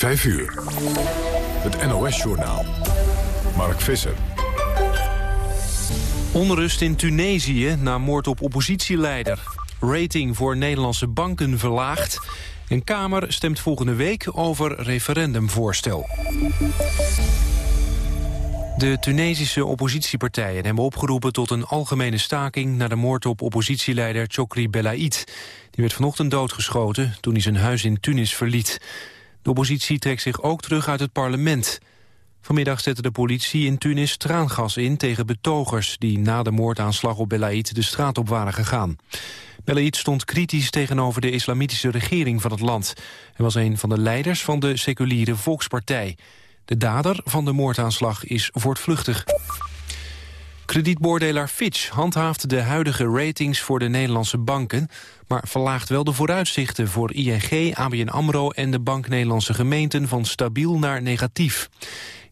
5 uur. Het NOS-journaal. Mark Visser. Onrust in Tunesië na moord op oppositieleider. Rating voor Nederlandse banken verlaagd. En Kamer stemt volgende week over referendumvoorstel. De Tunesische oppositiepartijen hebben opgeroepen tot een algemene staking... na de moord op oppositieleider Chokri Belaid. Die werd vanochtend doodgeschoten toen hij zijn huis in Tunis verliet. De oppositie trekt zich ook terug uit het parlement. Vanmiddag zette de politie in Tunis traangas in tegen betogers... die na de moordaanslag op Belaid de straat op waren gegaan. Belaid stond kritisch tegenover de islamitische regering van het land. Hij was een van de leiders van de seculiere Volkspartij. De dader van de moordaanslag is voortvluchtig. Kredietbeoordelaar Fitch handhaaft de huidige ratings voor de Nederlandse banken... maar verlaagt wel de vooruitzichten voor ING, ABN AMRO... en de Bank Nederlandse Gemeenten van stabiel naar negatief.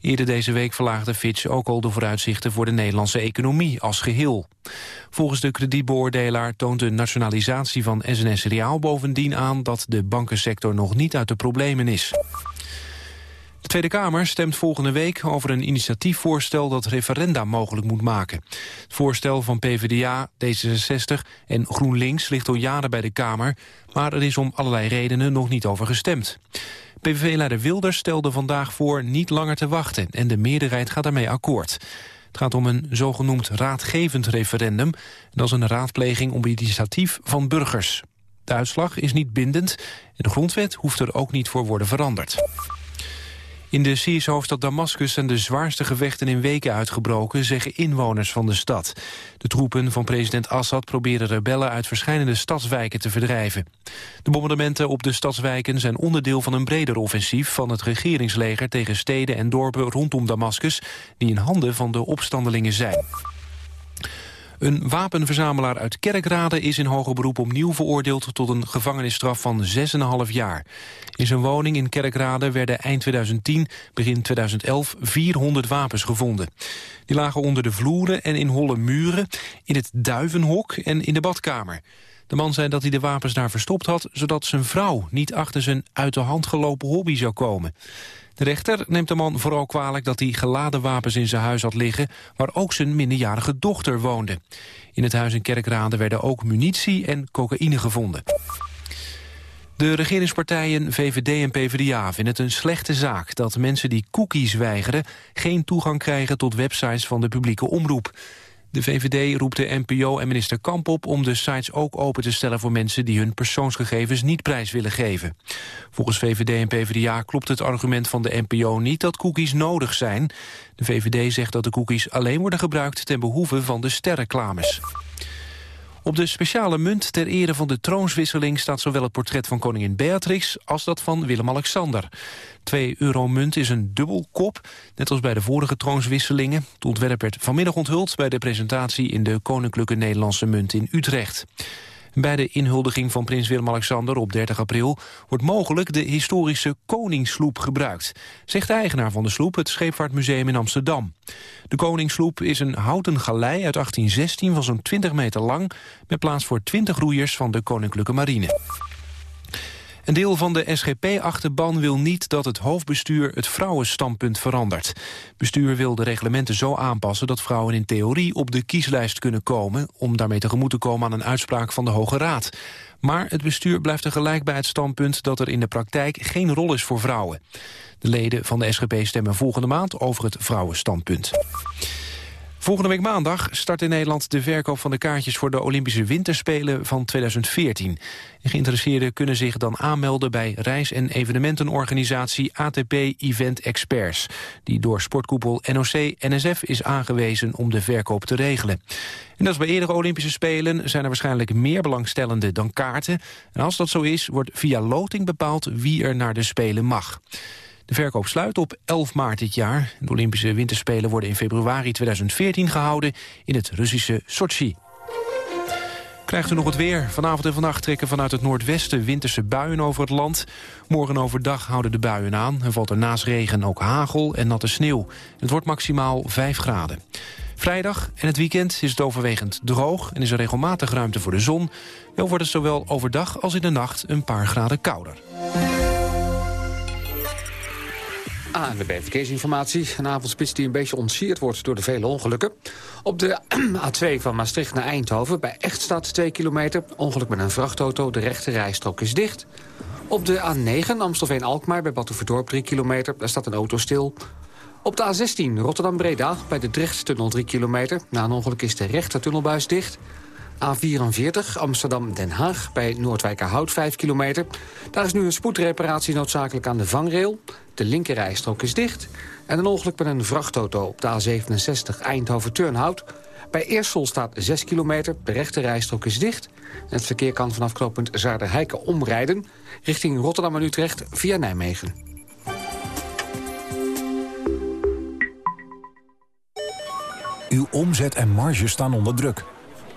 Eerder deze week verlaagde Fitch ook al de vooruitzichten... voor de Nederlandse economie als geheel. Volgens de kredietbeoordelaar toont de nationalisatie van SNS Reaal bovendien aan... dat de bankensector nog niet uit de problemen is. De Tweede Kamer stemt volgende week over een initiatiefvoorstel dat referenda mogelijk moet maken. Het voorstel van PvdA, D66 en GroenLinks ligt al jaren bij de Kamer, maar er is om allerlei redenen nog niet over gestemd. PVV-leider Wilders stelde vandaag voor niet langer te wachten en de meerderheid gaat daarmee akkoord. Het gaat om een zogenoemd raadgevend referendum. Dat is een raadpleging om initiatief van burgers. De uitslag is niet bindend en de grondwet hoeft er ook niet voor worden veranderd. In de Syrische hoofdstad Damascus zijn de zwaarste gevechten in weken uitgebroken, zeggen inwoners van de stad. De troepen van president Assad proberen rebellen uit verschillende stadswijken te verdrijven. De bombardementen op de stadswijken zijn onderdeel van een breder offensief van het regeringsleger tegen steden en dorpen rondom Damascus, die in handen van de opstandelingen zijn. Een wapenverzamelaar uit Kerkrade is in hoger beroep opnieuw veroordeeld tot een gevangenisstraf van 6,5 jaar. In zijn woning in Kerkrade werden eind 2010, begin 2011 400 wapens gevonden. Die lagen onder de vloeren en in holle muren, in het duivenhok en in de badkamer. De man zei dat hij de wapens daar verstopt had... zodat zijn vrouw niet achter zijn uit de hand gelopen hobby zou komen. De rechter neemt de man vooral kwalijk dat hij geladen wapens in zijn huis had liggen... waar ook zijn minderjarige dochter woonde. In het huis in Kerkrade werden ook munitie en cocaïne gevonden. De regeringspartijen VVD en PvdA vinden het een slechte zaak... dat mensen die cookies weigeren geen toegang krijgen tot websites van de publieke omroep. De VVD roept de NPO en minister Kamp op om de sites ook open te stellen voor mensen die hun persoonsgegevens niet prijs willen geven. Volgens VVD en PvdA klopt het argument van de NPO niet dat cookies nodig zijn. De VVD zegt dat de cookies alleen worden gebruikt ten behoeve van de sterreclames. Op de speciale munt ter ere van de troonswisseling staat zowel het portret van koningin Beatrix als dat van Willem-Alexander. 2-euro-munt is een dubbelkop, net als bij de vorige troonswisselingen. Het ontwerp werd vanmiddag onthuld bij de presentatie in de Koninklijke Nederlandse Munt in Utrecht. Bij de inhuldiging van prins Willem-Alexander op 30 april... wordt mogelijk de historische Koningssloep gebruikt... zegt de eigenaar van de sloep, het Scheepvaartmuseum in Amsterdam. De Koningssloep is een houten galei uit 1816 van zo'n 20 meter lang... met plaats voor 20 roeiers van de Koninklijke Marine. Een deel van de SGP-achterban wil niet dat het hoofdbestuur het vrouwenstandpunt verandert. Bestuur wil de reglementen zo aanpassen dat vrouwen in theorie op de kieslijst kunnen komen... om daarmee tegemoet te komen aan een uitspraak van de Hoge Raad. Maar het bestuur blijft tegelijk bij het standpunt dat er in de praktijk geen rol is voor vrouwen. De leden van de SGP stemmen volgende maand over het vrouwenstandpunt. Volgende week maandag start in Nederland de verkoop van de kaartjes voor de Olympische Winterspelen van 2014. geïnteresseerden kunnen zich dan aanmelden bij reis- en evenementenorganisatie ATP Event Experts, die door sportkoepel NOC-NSF is aangewezen om de verkoop te regelen. En is bij eerdere Olympische Spelen zijn er waarschijnlijk meer belangstellenden dan kaarten. En als dat zo is, wordt via loting bepaald wie er naar de Spelen mag. De verkoop sluit op 11 maart dit jaar. De Olympische Winterspelen worden in februari 2014 gehouden in het Russische Sochi. Krijgt u nog het weer. Vanavond en vannacht trekken vanuit het noordwesten winterse buien over het land. Morgen overdag houden de buien aan en valt er naast regen ook hagel en natte sneeuw. Het wordt maximaal 5 graden. Vrijdag en het weekend is het overwegend droog en is er regelmatig ruimte voor de zon. Wel wordt het zowel overdag als in de nacht een paar graden kouder. ANWB Verkeersinformatie. Een avondspits die een beetje ontsierd wordt door de vele ongelukken. Op de A2 van Maastricht naar Eindhoven bij Echtstad 2 kilometer. Ongeluk met een vrachtauto, de rechte rijstrook is dicht. Op de A9 Amstelveen-Alkmaar bij Batuverdorp 3 kilometer. Daar staat een auto stil. Op de A16 Rotterdam-Breda bij de Drechtstunnel 3 kilometer. Na een ongeluk is de rechtertunnelbuis dicht. A44 Amsterdam-Den Haag bij Noordwijkerhout 5 kilometer. Daar is nu een spoedreparatie noodzakelijk aan de vangrail. De linkerrijstrook is dicht. En een ongeluk met een vrachtauto op de A67 Eindhoven-Turnhout. Bij Eersel staat 6 kilometer, de rechterrijstrook is dicht. het verkeer kan vanaf knooppunt Zaarderheiken omrijden... richting Rotterdam en Utrecht via Nijmegen. Uw omzet en marge staan onder druk.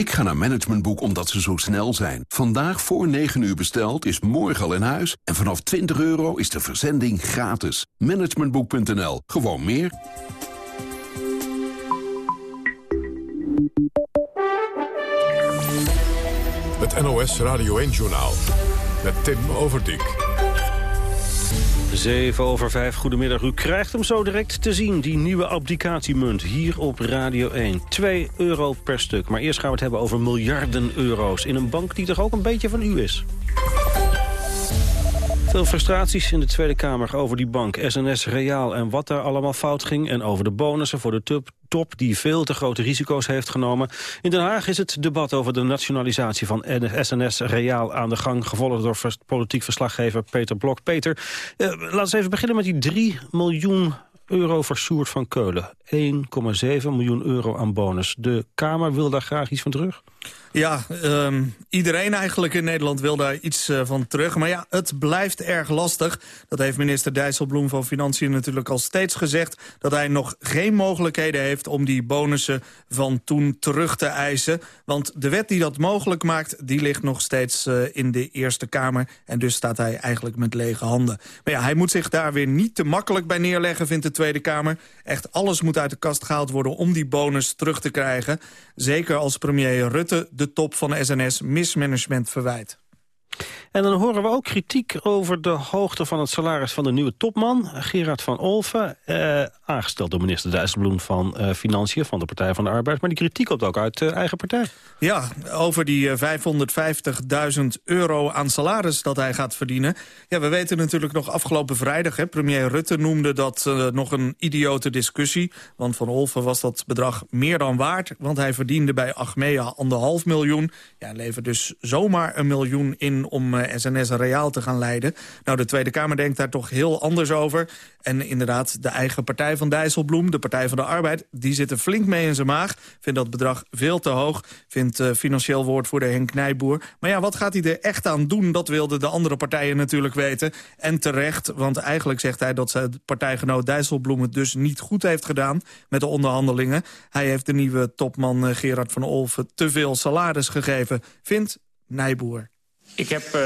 Ik ga naar Managementboek omdat ze zo snel zijn. Vandaag voor 9 uur besteld is morgen al in huis. En vanaf 20 euro is de verzending gratis. Managementboek.nl. Gewoon meer. Het NOS Radio 1-journaal. Met Tim Overdijk. 7 over 5, goedemiddag. U krijgt hem zo direct te zien, die nieuwe abdicatiemunt, hier op Radio 1. 2 euro per stuk. Maar eerst gaan we het hebben over miljarden euro's... in een bank die toch ook een beetje van u is. Veel frustraties in de Tweede Kamer over die bank, SNS Reaal en wat daar allemaal fout ging. En over de bonussen voor de top, die veel te grote risico's heeft genomen. In Den Haag is het debat over de nationalisatie van SNS Reaal aan de gang. Gevolgd door politiek verslaggever Peter Blok. Peter, eh, laten we even beginnen met die 3 miljoen euro versoerd van Keulen. 1,7 miljoen euro aan bonus. De Kamer wil daar graag iets van terug? Ja, ehm, iedereen eigenlijk in Nederland wil daar iets uh, van terug. Maar ja, het blijft erg lastig. Dat heeft minister Dijsselbloem van Financiën natuurlijk al steeds gezegd... dat hij nog geen mogelijkheden heeft om die bonussen van toen terug te eisen. Want de wet die dat mogelijk maakt, die ligt nog steeds uh, in de Eerste Kamer. En dus staat hij eigenlijk met lege handen. Maar ja, hij moet zich daar weer niet te makkelijk bij neerleggen, vindt de Tweede Kamer. Echt alles moet uit de kast gehaald worden om die bonus terug te krijgen. Zeker als premier Rutte de top van SNS mismanagement verwijt. En dan horen we ook kritiek over de hoogte van het salaris van de nieuwe topman, Gerard van Olven. Eh, aangesteld door minister Dijsselbloem van uh, Financiën van de Partij van de Arbeid. Maar die kritiek komt ook uit de uh, eigen partij. Ja, over die 550.000 eh, euro aan salaris dat hij gaat verdienen. Ja, we weten natuurlijk nog afgelopen vrijdag, hè, premier Rutte noemde dat uh, nog een idiote discussie. Want van Olven was dat bedrag meer dan waard, want hij verdiende bij Achmea anderhalf miljoen. Ja, levert dus zomaar een miljoen in om SNS Reaal te gaan leiden. Nou, de Tweede Kamer denkt daar toch heel anders over. En inderdaad, de eigen partij van Dijsselbloem, de Partij van de Arbeid... die zitten flink mee in zijn maag. Vindt dat bedrag veel te hoog. Vindt uh, financieel woordvoerder Henk Nijboer. Maar ja, wat gaat hij er echt aan doen? Dat wilden de andere partijen natuurlijk weten. En terecht, want eigenlijk zegt hij dat zijn partijgenoot Dijsselbloem... het dus niet goed heeft gedaan met de onderhandelingen. Hij heeft de nieuwe topman uh, Gerard van Olven te veel salaris gegeven. Vindt Nijboer. Ik heb uh,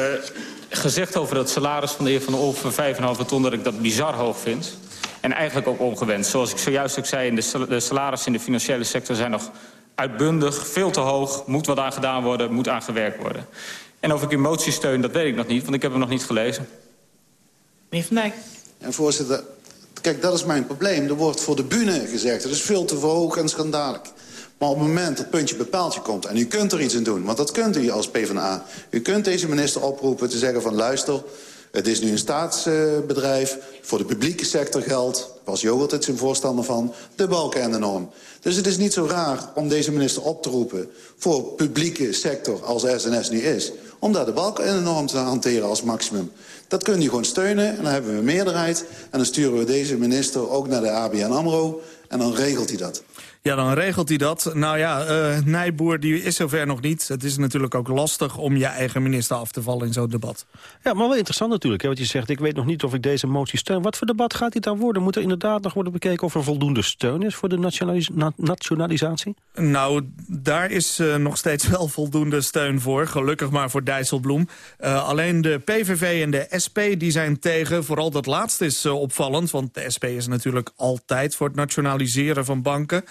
gezegd over het salaris van de heer Van der Olven, 5,5 ton... dat ik dat bizar hoog vind. En eigenlijk ook ongewenst. Zoals ik zojuist ook zei, de salarissen in de financiële sector zijn nog uitbundig, veel te hoog. Moet wat aan gedaan worden, moet aan gewerkt worden. En of ik uw motie steun, dat weet ik nog niet, want ik heb hem nog niet gelezen. Meneer Van Dijk. En voorzitter, kijk, dat is mijn probleem. Er wordt voor de bühne gezegd, het is veel te hoog en schandalig. Maar op het moment dat puntje bepaaldje komt... en u kunt er iets in doen, want dat kunt u als PvdA... u kunt deze minister oproepen te zeggen van... luister, het is nu een staatsbedrijf, voor de publieke sector geldt... was ook altijd zijn voorstander van, de balken en de norm. Dus het is niet zo raar om deze minister op te roepen... voor publieke sector als SNS nu is... om daar de balken en de norm te hanteren als maximum. Dat kun je gewoon steunen en dan hebben we een meerderheid... en dan sturen we deze minister ook naar de ABN AMRO... en dan regelt hij dat. Ja, dan regelt hij dat. Nou ja, uh, Nijboer die is zover nog niet. Het is natuurlijk ook lastig om je eigen minister af te vallen in zo'n debat. Ja, maar wel interessant natuurlijk. Hè, wat je zegt, ik weet nog niet of ik deze motie steun. Wat voor debat gaat dit dan worden? Moet er inderdaad nog worden bekeken of er voldoende steun is... voor de nationalis na nationalisatie? Nou, daar is uh, nog steeds wel voldoende steun voor. Gelukkig maar voor Dijsselbloem. Uh, alleen de PVV en de SP die zijn tegen. Vooral dat laatste is opvallend. Want de SP is natuurlijk altijd voor het nationaliseren van banken...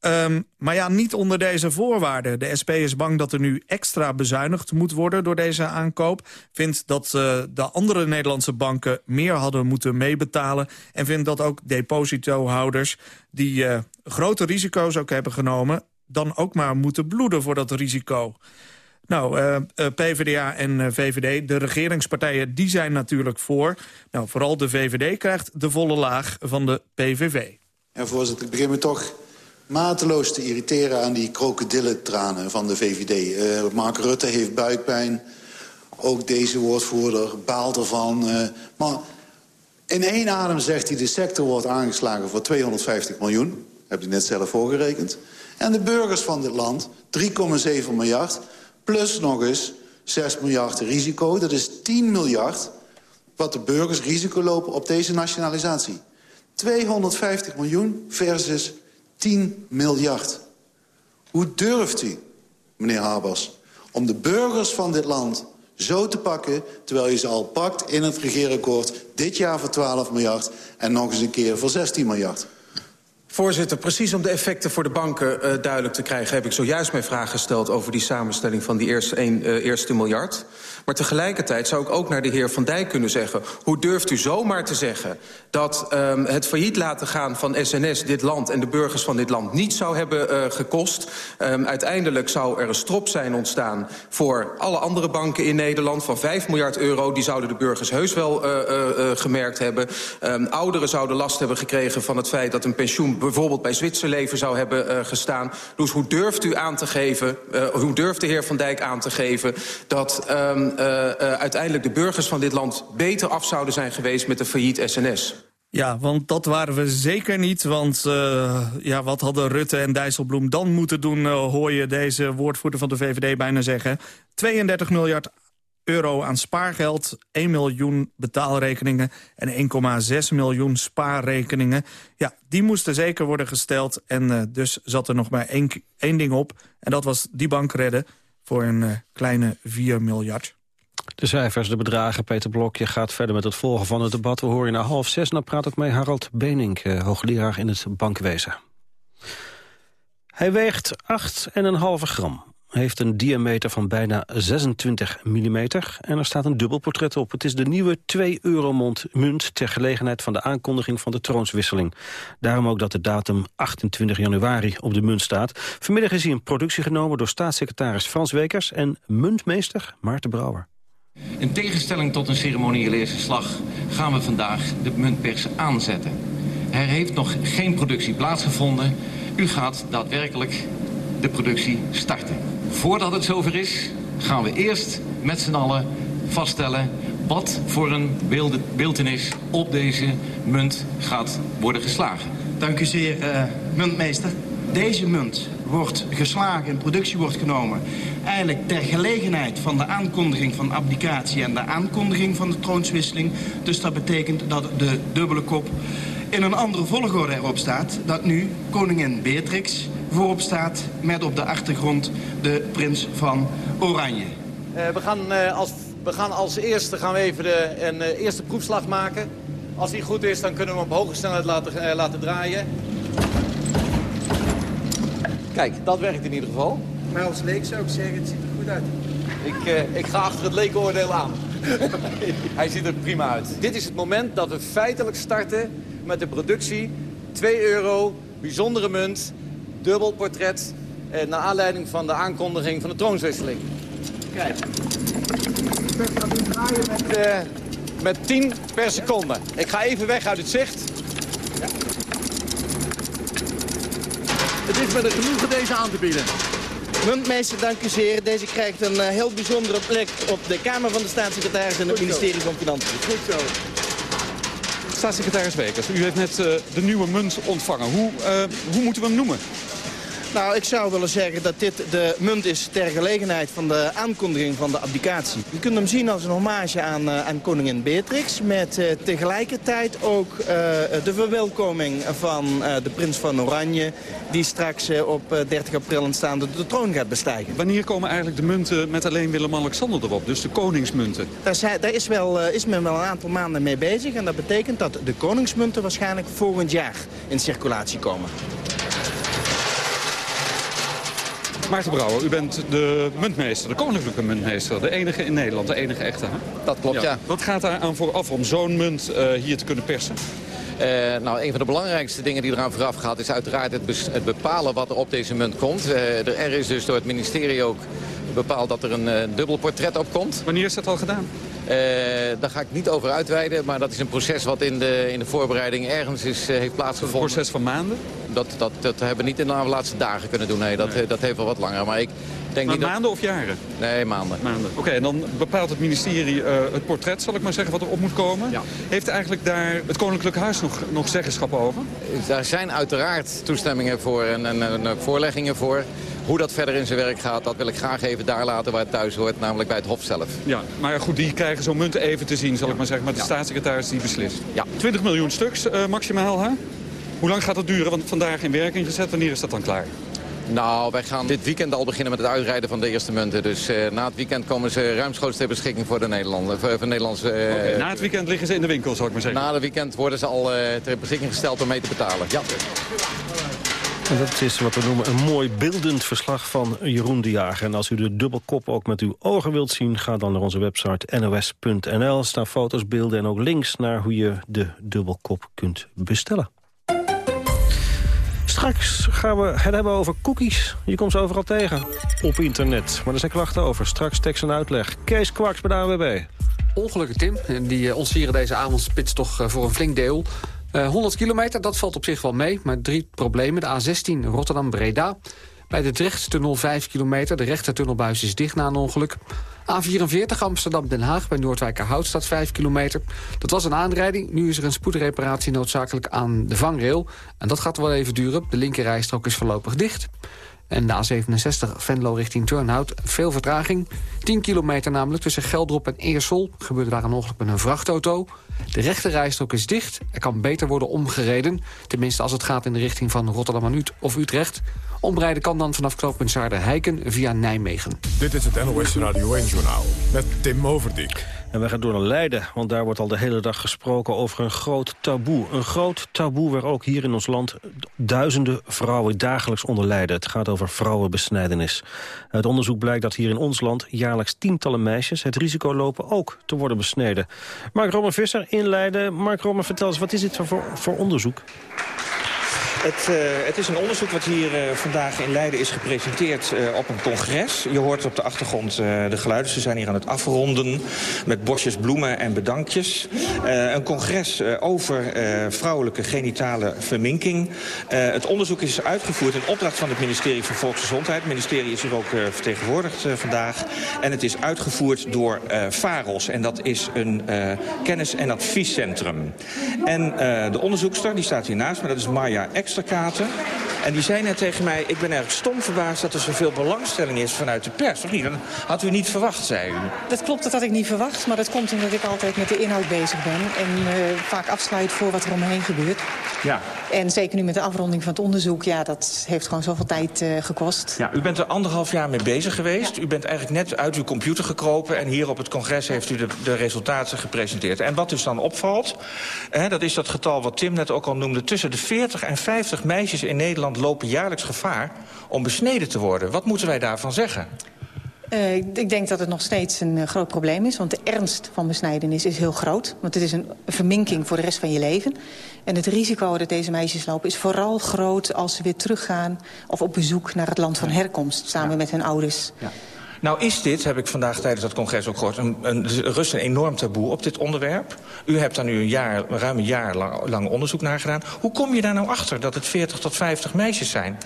Um, maar ja, niet onder deze voorwaarden. De SP is bang dat er nu extra bezuinigd moet worden door deze aankoop. Vindt dat uh, de andere Nederlandse banken meer hadden moeten meebetalen. En vindt dat ook depositohouders die uh, grote risico's ook hebben genomen... dan ook maar moeten bloeden voor dat risico. Nou, uh, PvdA en VVD, de regeringspartijen, die zijn natuurlijk voor. Nou, vooral de VVD krijgt de volle laag van de PVV. Ja, voorzitter, ik begin me toch mateloos te irriteren aan die krokodillentranen van de VVD. Eh, Mark Rutte heeft buikpijn. Ook deze woordvoerder baalt ervan. Uh, maar in één adem zegt hij... de sector wordt aangeslagen voor 250 miljoen. Heb je net zelf voorgerekend. En de burgers van dit land 3,7 miljard. Plus nog eens 6 miljard risico. Dat is 10 miljard wat de burgers risico lopen op deze nationalisatie. 250 miljoen versus 10 miljard. Hoe durft u, meneer Habas, om de burgers van dit land zo te pakken... terwijl je ze al pakt in het regeerakkoord dit jaar voor 12 miljard... en nog eens een keer voor 16 miljard? Voorzitter, precies om de effecten voor de banken uh, duidelijk te krijgen... heb ik zojuist mijn vraag gesteld over die samenstelling van die eerste, een, uh, eerste miljard. Maar tegelijkertijd zou ik ook naar de heer Van Dijk kunnen zeggen... hoe durft u zomaar te zeggen dat um, het failliet laten gaan van SNS... dit land en de burgers van dit land niet zou hebben uh, gekost? Um, uiteindelijk zou er een strop zijn ontstaan voor alle andere banken in Nederland... van 5 miljard euro, die zouden de burgers heus wel gemerkt hebben. Um, ouderen zouden last hebben gekregen van het feit dat een pensioen bijvoorbeeld bij Zwitserleven zou hebben gestaan. Dus hoe durft u aan te geven, hoe durft de heer Van Dijk aan te geven... dat uiteindelijk de burgers van dit land beter af zouden zijn geweest met de failliet SNS? Ja, want dat waren we zeker niet. Want uh, ja, wat hadden Rutte en Dijsselbloem dan moeten doen... Hoor je deze woordvoerder van de VVD bijna zeggen. 32 miljard euro aan spaargeld, 1 miljoen betaalrekeningen en 1,6 miljoen spaarrekeningen. Ja, die moesten zeker worden gesteld en dus zat er nog maar één, één ding op. En dat was die bank redden voor een kleine 4 miljard. De cijfers, de bedragen. Peter Blokje gaat verder met het volgen van het debat. We horen na half zes. Dan praat ik met Harald Benink, uh, hoogleraar in het bankwezen. Hij weegt 8,5 gram heeft een diameter van bijna 26 mm en er staat een dubbelportret op. Het is de nieuwe 2-euro-munt ter gelegenheid van de aankondiging van de troonswisseling. Daarom ook dat de datum 28 januari op de munt staat. Vanmiddag is hij in productie genomen door staatssecretaris Frans Wekers en muntmeester Maarten Brouwer. In tegenstelling tot een ceremoniële eerste slag gaan we vandaag de muntpers aanzetten. Er heeft nog geen productie plaatsgevonden. U gaat daadwerkelijk de productie starten. Voordat het zover is, gaan we eerst met z'n allen vaststellen wat voor een beeldenis op deze munt gaat worden geslagen. Dank u zeer, uh, muntmeester. Deze munt wordt geslagen, in productie wordt genomen... eigenlijk ter gelegenheid van de aankondiging van abdicatie... en de aankondiging van de troonswisseling. Dus dat betekent dat de dubbele kop in een andere volgorde erop staat... dat nu koningin Beatrix voorop staat met op de achtergrond de prins van Oranje. Uh, we, gaan, uh, als, we gaan als eerste gaan we even de, een uh, eerste proefslag maken. Als die goed is, dan kunnen we hem op hoge snelheid laten, laten draaien. Kijk, dat werkt in ieder geval. Maar als leek zou ik zeggen, het ziet er goed uit. Ik, ik ga achter het leekoordeel aan. Hij ziet er prima uit. Dit is het moment dat we feitelijk starten met de productie. 2 euro, bijzondere munt, dubbel portret... Eh, naar aanleiding van de aankondiging van de troonswisseling. Kijk. Ik ga nu draaien met, uh, met 10 per seconde. Ik ga even weg uit het zicht. Het is met een genoegen deze aan te bieden. Muntmeester, dank u zeer. Deze krijgt een eh, heel bijzondere plek op de Kamer van de Staatssecretaris en het ministerie van Financiën. Goed zo. Staatssecretaris Wekers, u heeft net uh, de nieuwe munt ontvangen. Hoe, uh, hoe moeten we hem noemen? Nou, ik zou willen zeggen dat dit de munt is ter gelegenheid van de aankondiging van de abdicatie. Je kunt hem zien als een hommage aan, uh, aan koningin Beatrix. Met uh, tegelijkertijd ook uh, de verwelkoming van de prins van Oranje. Die straks op 30 april aanstaande de troon gaat bestijgen. Wanneer komen eigenlijk de munten met alleen Willem-Alexander erop? Dus de koningsmunten? Daar, zijn, daar is, wel, is men wel een aantal maanden mee bezig. En dat betekent dat de koningsmunten waarschijnlijk volgend jaar in circulatie komen. Maarten Brouwer, u bent de muntmeester, de koninklijke muntmeester. De enige in Nederland, de enige echte. Hè? Dat klopt, ja. ja. Wat gaat daar aan vooraf om zo'n munt uh, hier te kunnen persen? Uh, nou, een van de belangrijkste dingen die eraan vooraf gaat... is uiteraard het, het bepalen wat er op deze munt komt. Uh, er is dus door het ministerie ook bepaald dat er een dubbel portret op komt. Wanneer is dat al gedaan? Uh, daar ga ik niet over uitweiden, maar dat is een proces wat in de, in de voorbereiding ergens is, uh, heeft plaatsgevonden. Een proces van maanden? Dat, dat, dat hebben we niet in de laatste dagen kunnen doen, nee. Dat, nee. dat heeft wel wat langer. Maar ik denk maar niet maanden dat... of jaren? Nee, maanden. maanden. Oké, okay, en dan bepaalt het ministerie uh, het portret, zal ik maar zeggen, wat er op moet komen. Ja. Heeft eigenlijk daar het Koninklijk Huis nog, nog zeggenschap over? Daar zijn uiteraard toestemmingen voor en, en, en voorleggingen voor. Hoe dat verder in zijn werk gaat, dat wil ik graag even daar laten waar het thuis hoort, namelijk bij het Hof zelf. Ja, maar goed, die krijgen zo'n munt even te zien, zal ik maar zeggen. Maar de ja. staatssecretaris die beslist. Ja. 20 miljoen stuks uh, maximaal, hè? Hoe lang gaat dat duren? Want vandaag in werking gezet, wanneer is dat dan klaar? Nou, wij gaan dit weekend al beginnen met het uitrijden van de eerste munten. Dus uh, na het weekend komen ze ruimschoots ter beschikking voor de. Voor, voor Nederlandse, uh, okay, na het weekend liggen ze in de winkel, zal ik maar zeggen. Na het weekend worden ze al uh, ter beschikking gesteld om mee te betalen. Ja. En dat is wat we noemen een mooi beeldend verslag van Jeroen de Jager. En als u de dubbelkop ook met uw ogen wilt zien... ga dan naar onze website nos.nl. Er staan foto's, beelden en ook links naar hoe je de dubbelkop kunt bestellen. Straks gaan we het hebben over cookies. Je komt ze overal tegen op internet. Maar er zijn klachten over. Straks tekst en uitleg. Kees Kwaks bij de AWB. Ongelukken, Tim. Die ons hier deze avondspits toch voor een flink deel. Uh, 100 kilometer, dat valt op zich wel mee. Maar drie problemen. De A16 Rotterdam-Breda. Bij de Drechttunnel 5 kilometer. De rechtertunnelbuis is dicht na een ongeluk. A44 Amsterdam-Den Haag bij Noordwijkerhout staat 5 kilometer. Dat was een aanrijding. Nu is er een spoedreparatie noodzakelijk aan de vangrail. En dat gaat wel even duren. De linkerrijstrook is voorlopig dicht. En de A67 Venlo richting Turnhout, veel vertraging. 10 kilometer namelijk tussen Geldrop en Eersel. Gebeurde daar een ongeluk met een vrachtauto. De rechte rijstrook is dicht. Er kan beter worden omgereden. Tenminste als het gaat in de richting van Rotterdam of Utrecht. Omrijden kan dan vanaf knooppunt Zaarden-Heiken via Nijmegen. Dit is het NOS Radio 1-journaal met Tim Overdijk. En we gaan door naar Leiden, want daar wordt al de hele dag gesproken over een groot taboe. Een groot taboe waar ook hier in ons land duizenden vrouwen dagelijks onder lijden. Het gaat over vrouwenbesnijdenis. Uit onderzoek blijkt dat hier in ons land jaarlijks tientallen meisjes het risico lopen ook te worden besneden. Mark Roman Visser in Leiden. Mark Roman, vertel eens, wat is dit voor, voor onderzoek? Het, uh, het, is een onderzoek wat hier uh, vandaag in Leiden is gepresenteerd uh, op een congres. Je hoort op de achtergrond de geluiden. Ze zijn hier aan het afronden met bosjes bloemen en bedankjes. een congres over vrouwelijke genitale verminking. het onderzoek is uitgevoerd in opdracht van het ministerie van Volksgezondheid. Het ministerie is hier ook vertegenwoordigd vandaag. En het is uitgevoerd door VAROS. En dat is een kennis- en adviescentrum. En de onderzoekster, die staat hier naast me, dat is Marja En die zei net tegen mij, ik ben erg stom verbaasd dat er zoveel belangstelling is vanuit de pers. Of niet? Dat had u niet verwacht, zei u. Dat klopt, dat had ik niet verwacht. Maar dat komt omdat ik altijd met de inhoud bezig ben. En uh, vaak afsluit voor wat er omheen gebeurt. Ja. En zeker nu met de afronding van het onderzoek, ja, dat heeft gewoon zoveel tijd uh, gekost. Ja, u bent er anderhalf jaar mee bezig geweest. Ja. U bent eigenlijk net uit uw computer gekropen. En hier op het congres heeft u de, de resultaten gepresenteerd. En wat dus dan opvalt, hè, dat is dat getal wat Tim net ook al noemde. Tussen de 40 en 50 meisjes in Nederland lopen jaarlijks gevaar om besneden te worden. Wat moeten wij daarvan zeggen? Uh, ik denk dat het nog steeds een uh, groot probleem is. Want de ernst van besnijdenis is heel groot. Want het is een verminking voor de rest van je leven. En het risico dat deze meisjes lopen is vooral groot als ze weer teruggaan... of op bezoek naar het land van herkomst, samen ja. met hun ouders. Ja. Nou is dit, heb ik vandaag tijdens dat congres ook gehoord... een, een, rust een enorm taboe op dit onderwerp. U hebt daar nu een jaar, ruim een jaar lang, lang onderzoek naar gedaan. Hoe kom je daar nou achter dat het 40 tot 50 meisjes zijn?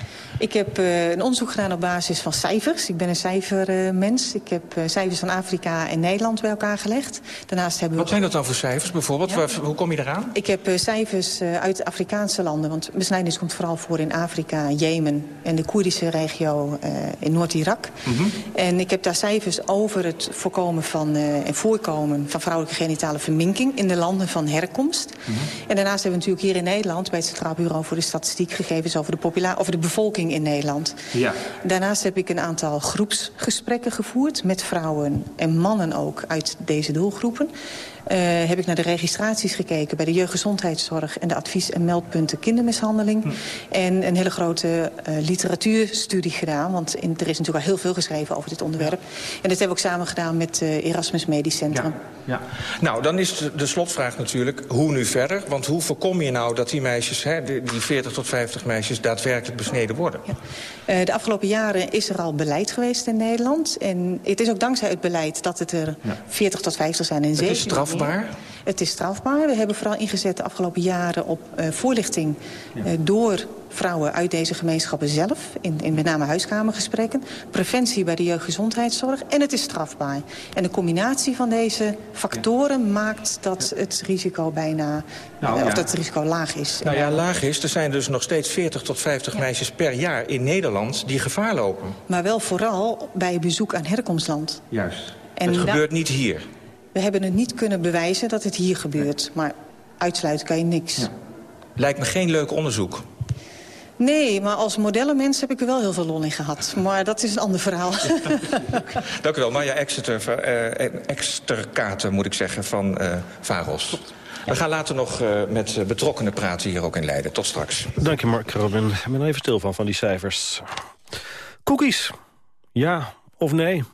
Ik heb uh, een onderzoek gedaan op basis van cijfers. Ik ben een cijfermens. ik heb uh, cijfers van Afrika en Nederland bij elkaar gelegd. Daarnaast hebben we... Wat zijn dat dan voor cijfers bijvoorbeeld? Ja. Hoe kom je eraan? Ik heb uh, cijfers uit Afrikaanse landen. Want besnijdenis komt vooral voor in Afrika, Jemen... en de Koerdische regio in Noord-Irak. Mm -hmm. En ik heb daar cijfers over het voorkomen van, en voorkomen... van vrouwelijke genitale verminking in de landen van herkomst. Mm -hmm. En daarnaast hebben we natuurlijk hier in Nederland... bij het Centraal Bureau voor de Statistiek gegevens over de, over de bevolking in Nederland. Ja. Daarnaast heb ik een aantal groepsgesprekken gevoerd... met vrouwen en mannen ook uit deze doelgroepen. Uh, heb ik naar de registraties gekeken bij de jeugdgezondheidszorg... en de advies- en meldpunten kindermishandeling. Hm. En een hele grote uh, literatuurstudie gedaan. Want in, er is natuurlijk al heel veel geschreven over dit onderwerp. En dat hebben we ook samen gedaan met uh, Erasmus Medisch Centrum. Ja. ja. Nou, dan is de, de, slotvraag natuurlijk, hoe nu verder? Want hoe voorkom je nou dat die meisjes, hè, die 40 tot 50 meisjes... daadwerkelijk besneden worden? Ja. de afgelopen jaren is er al beleid geweest in Nederland. En het is ook dankzij het beleid dat het er 40 tot 50 zijn en 7 strafbaar? Het is strafbaar. We hebben vooral ingezet de afgelopen jaren op uh, voorlichting ja. uh, door vrouwen uit deze gemeenschappen zelf, in, in met name huiskamergesprekken, preventie bij de jeugdgezondheidszorg en het is strafbaar. En de combinatie van deze factoren ja. maakt dat het risico bijna, nou, uh, of dat het risico laag is. Nou ja, laag is. Er zijn dus nog steeds 40 tot 50 meisjes per jaar in Nederland die gevaar lopen. Maar wel vooral bij bezoek aan herkomstland. Juist. En het gebeurt niet hier. We hebben het niet kunnen bewijzen dat het hier gebeurt. Maar uitsluiten kan je niks. Ja. Lijkt me geen leuk onderzoek. Nee, maar als modellenmens heb ik er wel heel veel lol in gehad. Maar dat is een ander verhaal. Dank u wel, Marja Exeter, uh, Exterkaten, moet ik zeggen, van uh, Varos. We gaan later nog uh, met betrokkenen praten hier ook in Leiden. Tot straks. Dank je, Mark Robin. Ik ben even stil van, van die cijfers. Cookies. Ja of nee?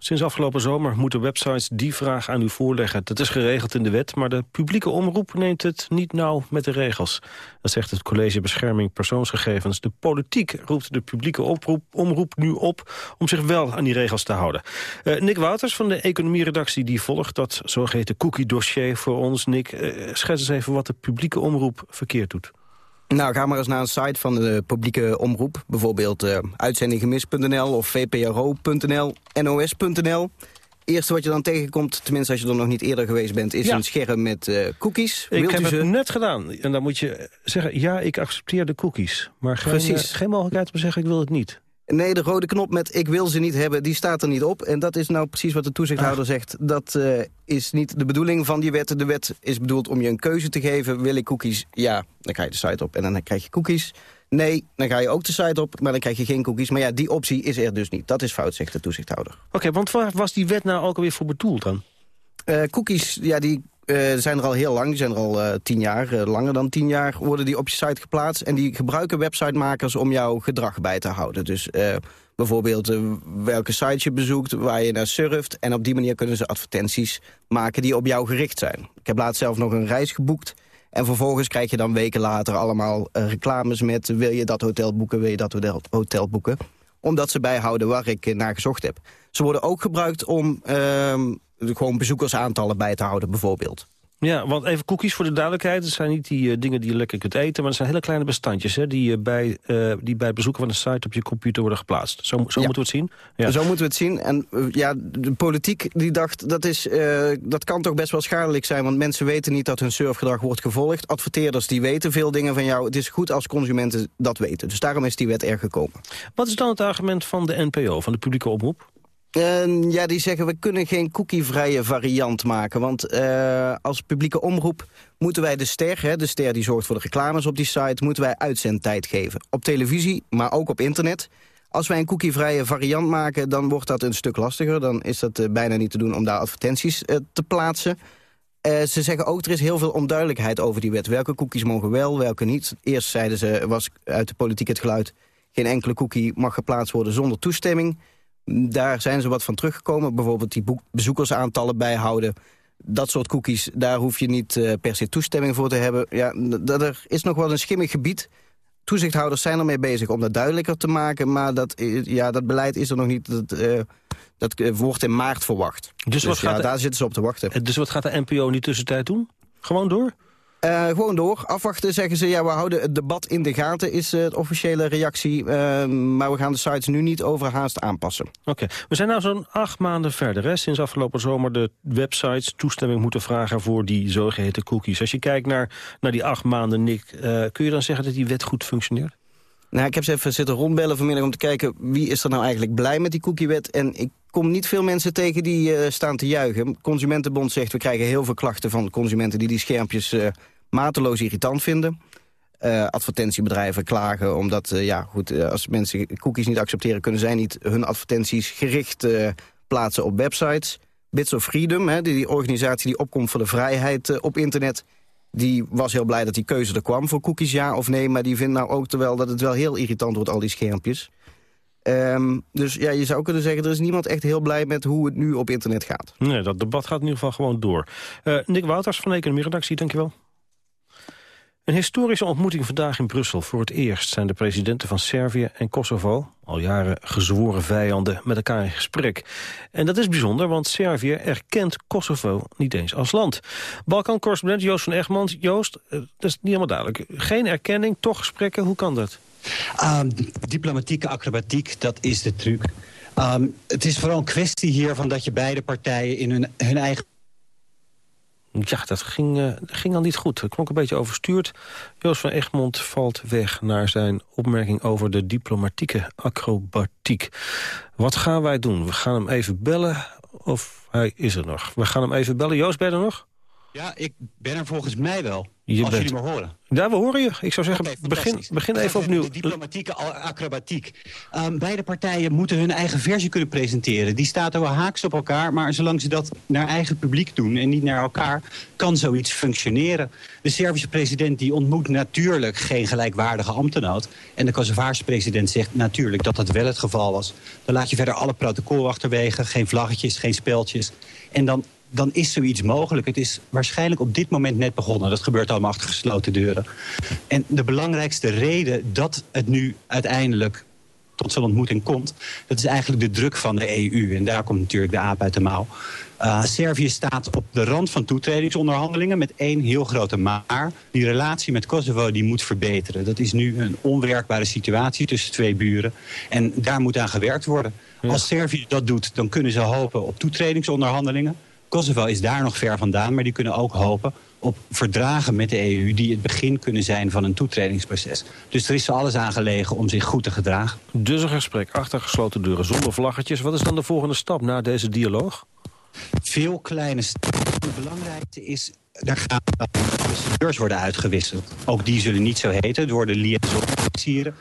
Sinds afgelopen zomer moeten websites die vraag aan u voorleggen. Dat is geregeld in de wet, maar de publieke omroep neemt het niet nauw met de regels. Dat zegt het College Bescherming Persoonsgegevens. De politiek roept de publieke oproep, omroep nu op om zich wel aan die regels te houden. Uh, Nick Wouters van de economieredactie die volgt dat zogeheten cookie-dossier voor ons. Nick, uh, schets eens even wat de publieke omroep verkeerd doet. Nou, ga maar eens naar een site van de publieke omroep. Bijvoorbeeld uh, uitzendinggemis.nl of vpro.nl, nos.nl. Eerste wat je dan tegenkomt, tenminste als je er nog niet eerder geweest bent... is ja. een scherm met uh, cookies. Ik Wilt heb ze... het net gedaan. En dan moet je zeggen, ja, ik accepteer de cookies. Maar geen, Precies. Uh, geen mogelijkheid om te zeggen, ik wil het niet. Nee, de rode knop met ik wil ze niet hebben, die staat er niet op. En dat is nou precies wat de toezichthouder Ach. zegt. Dat uh, is niet de bedoeling van die wet. De wet is bedoeld om je een keuze te geven. Wil ik cookies? Ja, dan ga je de site op en dan krijg je cookies. Nee, dan ga je ook de site op, maar dan krijg je geen cookies. Maar ja, die optie is er dus niet. Dat is fout, zegt de toezichthouder. Oké, okay, want waar was die wet nou ook alweer voor bedoeld dan? Uh, cookies, ja, die uh, zijn er al heel lang. Die zijn er al uh, tien jaar, uh, langer dan tien jaar, worden die op je site geplaatst. En die gebruiken websitemakers om jouw gedrag bij te houden. Dus bijvoorbeeld welke site je bezoekt, waar je naar surft. En op die manier kunnen ze advertenties maken die op jou gericht zijn. Ik heb laatst zelf nog een reis geboekt. En vervolgens krijg je dan weken later allemaal reclames met... wil je dat hotel boeken, wil je dat hotel boeken. Omdat ze bijhouden waar ik naar gezocht heb. Ze worden ook gebruikt om ehm, gewoon bezoekersaantallen bij te houden bijvoorbeeld. Ja, want even cookies voor de duidelijkheid. Het zijn niet die uh, dingen die je lekker kunt eten... maar het zijn hele kleine bestandjes hè, die, uh, bij, uh, die bij het bezoeken van een site op je computer worden geplaatst. Zo, zo ja. moeten we het zien? Ja. Zo moeten we het zien. En ja, de politiek die dacht, dat, is, dat kan toch best wel schadelijk zijn... want mensen weten niet dat hun surfgedrag wordt gevolgd. Adverteerders die weten veel dingen van jou. Het is goed als consumenten dat weten. Dus daarom is die wet er gekomen. Wat is dan het argument van de NPO, van de publieke omroep? Uh, ja, die zeggen we kunnen geen cookievrije variant maken. Want uh, als publieke omroep moeten wij de ster, hè, de ster die zorgt voor de reclames op die site... moeten wij uitzendtijd geven. Op televisie, maar ook op internet. Als wij een cookievrije variant maken, dan wordt dat een stuk lastiger. Dan is dat uh, bijna niet te doen om daar advertenties te plaatsen. ze zeggen ook, er is heel veel onduidelijkheid over die wet. Welke cookies mogen wel, welke niet. Eerst zeiden ze, was uit de politiek het geluid... geen enkele cookie mag geplaatst worden zonder toestemming... Daar zijn ze wat van teruggekomen. Bijvoorbeeld die bezoekersaantallen bijhouden. Dat soort cookies, daar hoef je niet uh, per se toestemming voor te hebben. Ja, er is nog wel een schimmig gebied. Toezichthouders zijn ermee bezig om dat duidelijker te maken. Maar dat, ja, dat beleid is er nog niet. Dat, uh, dat wordt in maart verwacht. Dus, dus wat ja, de, daar zitten ze op te wachten. Dus wat gaat de NPO in die tussentijd doen? Gewoon door? Uh, gewoon door. Afwachten zeggen ze, ja, we houden het debat in de gaten, is uh, de officiële reactie. Uh, maar we gaan de sites nu niet overhaast aanpassen. Oké, we zijn nou zo'n acht maanden verder. Hè? Sinds afgelopen zomer de websites toestemming moeten vragen voor die zogeheten cookies. Als je kijkt naar, naar die acht maanden, Nick, kun je dan zeggen dat die wet goed functioneert? Nou, ik heb ze even zitten rondbellen vanmiddag om te kijken... wie is er nou eigenlijk blij met die cookiewet. En ik kom niet veel mensen tegen die uh, staan te juichen. Consumentenbond zegt, we krijgen heel veel klachten van consumenten... die die schermpjes uh, mateloos irritant vinden. Uh, advertentiebedrijven klagen omdat, ja, goed, als mensen cookies niet accepteren... kunnen zij niet hun advertenties gericht plaatsen op websites. Bits of Freedom, hè, die, die organisatie die opkomt voor de vrijheid op internet die was heel blij dat die keuze er kwam voor cookies ja of nee. Maar die vindt nou ook terwijl dat het wel heel irritant wordt, al die schermpjes. Um, dus ja, je zou kunnen zeggen, er is niemand echt heel blij met hoe het nu op internet gaat. Nee, dat debat gaat in ieder geval gewoon door. Uh, Nick Wouters van de Economie Redactie, dankjewel. Een historische ontmoeting vandaag in Brussel. Voor het eerst zijn de presidenten van Servië en Kosovo... al jaren gezworen vijanden met elkaar in gesprek. En dat is bijzonder, want Servië erkent Kosovo niet eens als land. Balkan-correspondent Joost van Egmond. Joost, eh, dat is niet helemaal duidelijk. Geen erkenning, toch gesprekken, hoe kan dat? Um, diplomatieke acrobatiek, dat is de truc. Um, het is vooral een kwestie hier van dat je beide partijen in hun, hun eigen ja, dat ging, uh, ging al niet goed. Het klonk een beetje overstuurd. Joost van Egmond valt weg naar zijn opmerking over de diplomatieke acrobatiek. Wat gaan wij doen? We gaan hem even bellen of hij is er nog. We gaan hem even bellen. Joost, ben je er nog? Ja, ik ben er volgens mij wel. Je als jullie me horen. Ja, we horen je. Ik zou zeggen, begin, begin even opnieuw. De diplomatieke acrobatiek. Um, beide partijen moeten hun eigen versie kunnen presenteren. Die staat er wel haaks op elkaar, maar zolang ze dat naar eigen publiek doen... en niet naar elkaar, kan zoiets functioneren. De Servische president die ontmoet natuurlijk geen gelijkwaardige ambtenaar. En de Kosovaarse president zegt natuurlijk dat dat wel het geval was. Dan laat je verder alle protocol achterwege, geen vlaggetjes, geen speltjes. En dan dan is zoiets mogelijk. Het is waarschijnlijk op dit moment net begonnen. Dat gebeurt allemaal achter gesloten deuren. En de belangrijkste reden dat het nu uiteindelijk tot zo'n ontmoeting komt... dat is eigenlijk de druk van de EU. En daar komt natuurlijk de aap uit de mouw. Uh, Servië staat op de rand van toetredingsonderhandelingen... met één heel grote maar. Die relatie met Kosovo die moet verbeteren. Dat is nu een onwerkbare situatie tussen twee buren. En daar moet aan gewerkt worden. Als Servië dat doet, dan kunnen ze hopen op toetredingsonderhandelingen. Kosovo is daar nog ver vandaan, maar die kunnen ook hopen op verdragen met de EU... die het begin kunnen zijn van een toetredingsproces. Dus er is alles aangelegen om zich goed te gedragen. Dus een gesprek achter gesloten deuren zonder vlaggetjes. Wat is dan de volgende stap na deze dialoog? Veel kleine stappen. Het belangrijkste is daar gaan ambassadeurs worden uitgewisseld. Ook die zullen niet zo heten, liaison-officieren.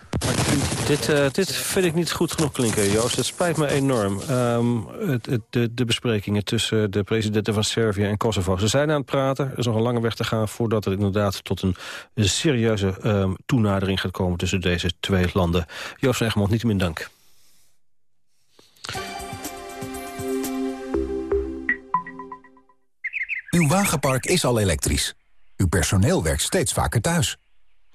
Dit, uh, dit vind ik niet goed genoeg klinken, Joost. Het spijt me enorm. Um, het, het, de, de besprekingen tussen de presidenten van Servië en Kosovo. Ze zijn aan het praten. Er is nog een lange weg te gaan voordat er inderdaad tot een, serieuze um, toenadering gaat komen tussen deze twee landen. Joost van Egmond, niet meer dank. Uw wagenpark is al elektrisch. Uw personeel werkt steeds vaker thuis.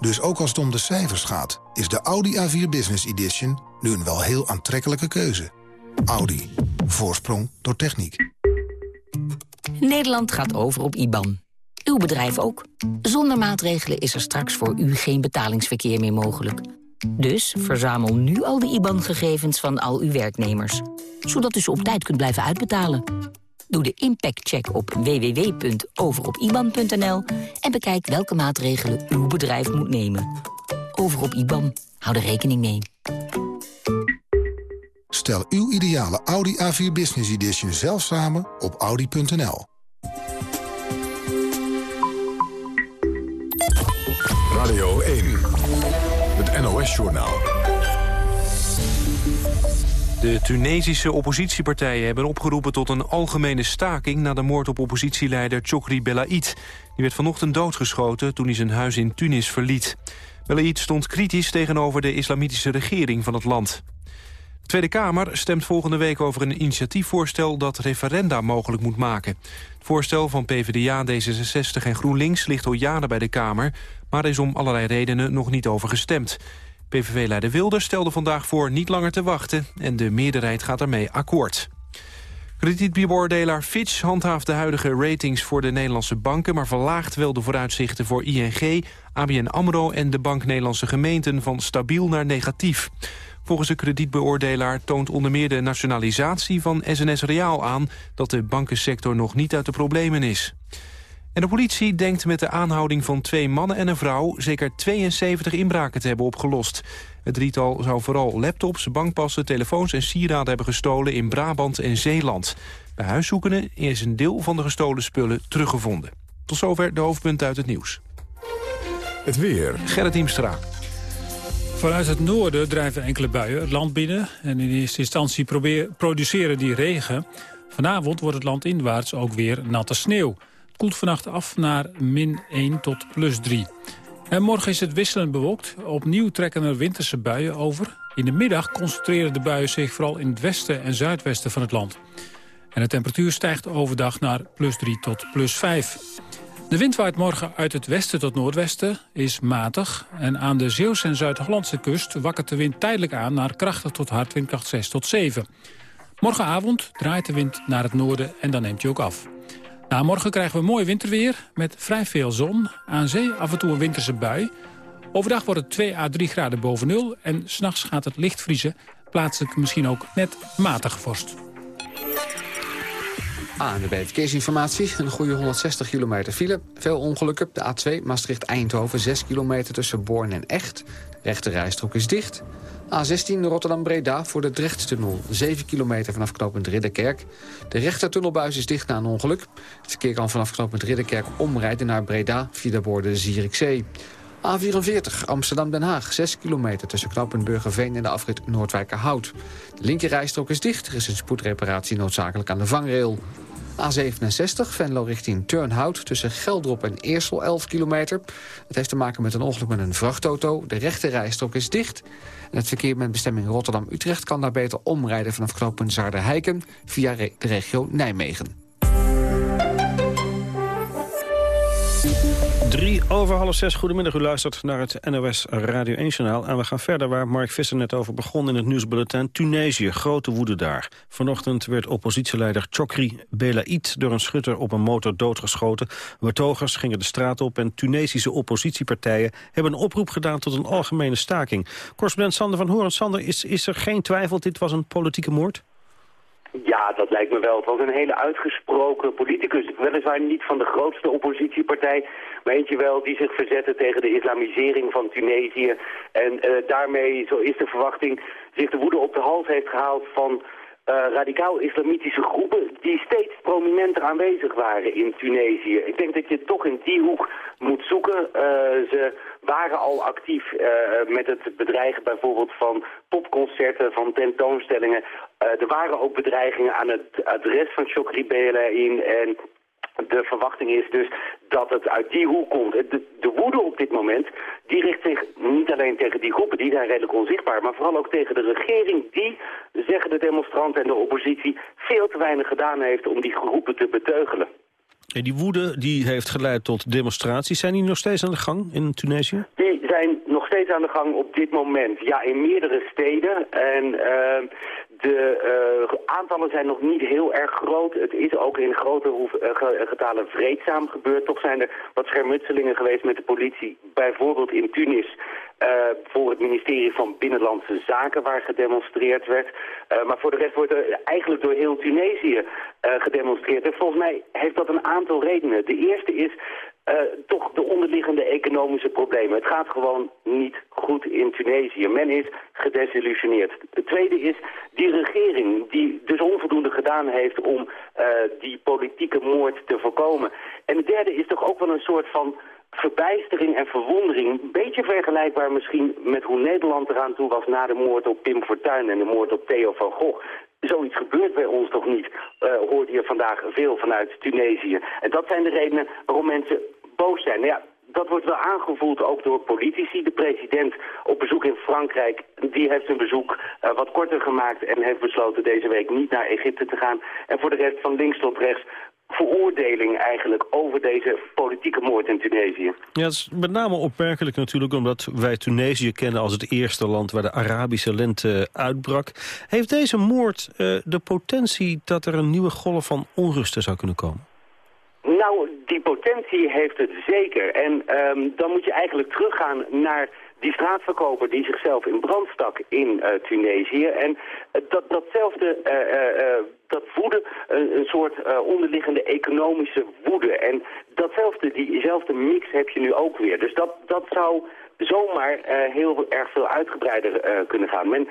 Dus ook als het om de cijfers gaat, is de Audi A4 Business Edition nu een wel heel aantrekkelijke keuze. Audi. Voorsprong door techniek. Nederland gaat over op IBAN. Uw bedrijf ook. Zonder maatregelen is er straks voor u geen betalingsverkeer meer mogelijk. Dus verzamel nu al de IBAN-gegevens van al uw werknemers. Zodat u ze op tijd kunt blijven uitbetalen. Doe de impactcheck op www.overopiban.nl en bekijk welke maatregelen uw bedrijf moet nemen. Over op IBAN. Hou er rekening mee. Stel uw ideale Audi A4 Business Edition zelf samen op audi.nl. Radio 1, het NOS-journaal. De Tunesische oppositiepartijen hebben opgeroepen tot een algemene staking... na de moord op oppositieleider Chokri Belaid. Die werd vanochtend doodgeschoten toen hij zijn huis in Tunis verliet. Belaid stond kritisch tegenover de islamitische regering van het land. De Tweede Kamer stemt volgende week over een initiatiefvoorstel... dat referenda mogelijk moet maken. Het voorstel van PvdA, D66 en GroenLinks ligt al jaren bij de Kamer... maar er is om allerlei redenen nog niet over gestemd. PVV-leider Wilders stelde vandaag voor niet langer te wachten... en de meerderheid gaat ermee akkoord. Kredietbeoordelaar Fitch handhaaft de huidige ratings voor de Nederlandse banken... maar verlaagt wel de vooruitzichten voor ING, ABN AMRO... en de Bank Nederlandse Gemeenten van stabiel naar negatief. Volgens de kredietbeoordelaar toont onder meer de nationalisatie van SNS Reaal aan... dat de bankensector nog niet uit de problemen is. En de politie denkt met de aanhouding van twee mannen en een vrouw... zeker 72 inbraken te hebben opgelost. Het drietal zou vooral laptops, bankpassen, telefoons en sieraden hebben gestolen... in Brabant en Zeeland. Bij huiszoekenden is een deel van de gestolen spullen teruggevonden. Tot zover de hoofdpunten uit het nieuws. Het weer. Gerrit Hiemstra. Vanuit het noorden drijven enkele buien het land binnen... en in eerste instantie probeer, produceren die regen. Vanavond wordt het land inwaarts ook weer natte sneeuw. Koelt vannacht af naar min 1 tot plus 3. En morgen is het wisselend bewolkt. Opnieuw trekken er winterse buien over. In de middag concentreren de buien zich vooral in het westen en zuidwesten van het land. En de temperatuur stijgt overdag naar plus 3 tot plus 5. De wind waait morgen uit het westen tot noordwesten, is matig. En aan de Zeeuwse en Zuid-Hollandse kust wakkert de wind tijdelijk aan... naar krachtig tot hard windkracht 6 tot 7. Morgenavond draait de wind naar het noorden en dan neemt hij ook af. Na morgen krijgen we mooi winterweer met vrij veel zon. Aan zee af en toe een winterse bui. Overdag wordt het 2 à 3 graden boven nul. En s'nachts gaat het licht vriezen. Plaatselijk misschien ook net matige vorst. ANWB Verkeersinformatie. Een goede 160 kilometer file. Veel ongelukken. De A2 Maastricht-Eindhoven. 6 kilometer tussen Born en Echt. De rechte rijstrook is dicht. A16 Rotterdam-Breda voor de Drechttunnel. 7 kilometer vanaf knooppunt Ridderkerk. De rechtertunnelbuis is dicht na een ongeluk. Het verkeer kan vanaf knooppunt Ridderkerk omrijden naar Breda... via de borden Zierikzee. A44 Amsterdam-Den Haag. 6 kilometer tussen knooppunt Burgerveen en de afrit Noordwijkerhout. De linkerrijstrook is dicht. Er is een spoedreparatie noodzakelijk aan de vangrail. A67 Venlo richting Turnhout tussen Geldrop en Eersel 11 kilometer. Het heeft te maken met een ongeluk met een vrachtauto. De rechte rijstrook is dicht. Het verkeer met bestemming Rotterdam-Utrecht kan daar beter omrijden vanaf knooppunt Zaarderheiken via de regio Nijmegen. Drie over half zes. Goedemiddag, u luistert naar het NOS Radio 1-journaal. En we gaan verder waar Mark Visser net over begon in het nieuwsbulletin. Tunesië, grote woede daar. Vanochtend werd oppositieleider Chokri Belaid door een schutter op een motor doodgeschoten. Betogers gingen de straat op en Tunesische oppositiepartijen hebben een oproep gedaan tot een algemene staking. Correspondent Sander van Horen. Sander, is, is er geen twijfel dit was een politieke moord? Ja, dat lijkt me wel. Het was een hele uitgesproken politicus. Weliswaar niet van de grootste oppositiepartij, maar eentje wel die zich verzette tegen de islamisering van Tunesië. En uh, daarmee, zo is de verwachting, zich de woede op de hals heeft gehaald van uh, radicaal-islamitische groepen die steeds prominenter aanwezig waren in Tunesië. Ik denk dat je toch in die hoek moet zoeken. Uh, ze waren al actief uh, met het bedreigen bijvoorbeeld van popconcerten, van tentoonstellingen. er waren ook bedreigingen aan het adres van Chokri Belaïn en de verwachting is dus dat het uit die hoek komt. De, de, woede op dit moment, die richt zich niet alleen tegen die groepen, die zijn redelijk onzichtbaar, maar vooral ook tegen de regering die, zeggen de demonstranten en de oppositie, veel te weinig gedaan heeft om die groepen te beteugelen. En die woede die heeft geleid tot demonstraties. Zijn die nog steeds aan de gang in Tunesië? Die zijn nog steeds aan de gang op dit moment. Ja, in meerdere steden. En uh, de uh, aantallen zijn nog niet heel erg groot. Het is ook in grote uh, getalen vreedzaam gebeurd. Toch zijn er wat schermutselingen geweest met de politie. Bijvoorbeeld in Tunis uh, voor het ministerie van Binnenlandse Zaken waar gedemonstreerd werd. maar voor de rest wordt er eigenlijk door heel Tunesië gedemonstreerd. En volgens mij heeft dat een aantal redenen. De eerste is toch de onderliggende economische problemen. Het gaat gewoon niet goed in Tunesië. Men is gedesillusioneerd. Het tweede is die regering die dus onvoldoende gedaan heeft om die politieke moord te voorkomen. En het derde is toch ook wel een soort van verbijstering en verwondering. Een beetje vergelijkbaar misschien met hoe Nederland eraan toe was na de moord op Pim Fortuyn en de moord op Theo van Gogh. Zoiets gebeurt bij ons toch niet, uh, hoorde je vandaag veel vanuit Tunesië. En dat zijn de redenen waarom mensen boos zijn. Nou ja, dat wordt wel aangevoeld ook door politici. De president op bezoek in Frankrijk, die heeft zijn bezoek uh, wat korter gemaakt... en heeft besloten deze week niet naar Egypte te gaan. En voor de rest van links tot rechts veroordeling eigenlijk over deze politieke moord in Tunesië. Ja, het is met name opmerkelijk natuurlijk omdat wij Tunesië kennen als het eerste land waar de Arabische lente uitbrak. Heeft deze moord uh, de potentie dat er een nieuwe golf van onrust zou kunnen komen? Nou, die potentie heeft het zeker. En um, dan moet je eigenlijk teruggaan naar die straatverkoper die zichzelf in brand stak in uh, Tunesië. En uh, dat, datzelfde, uh, dat woede, een, een soort onderliggende economische woede. En datzelfde, diezelfde mix heb je nu ook weer. Dus dat, dat zou zomaar heel erg veel uitgebreider kunnen gaan. Men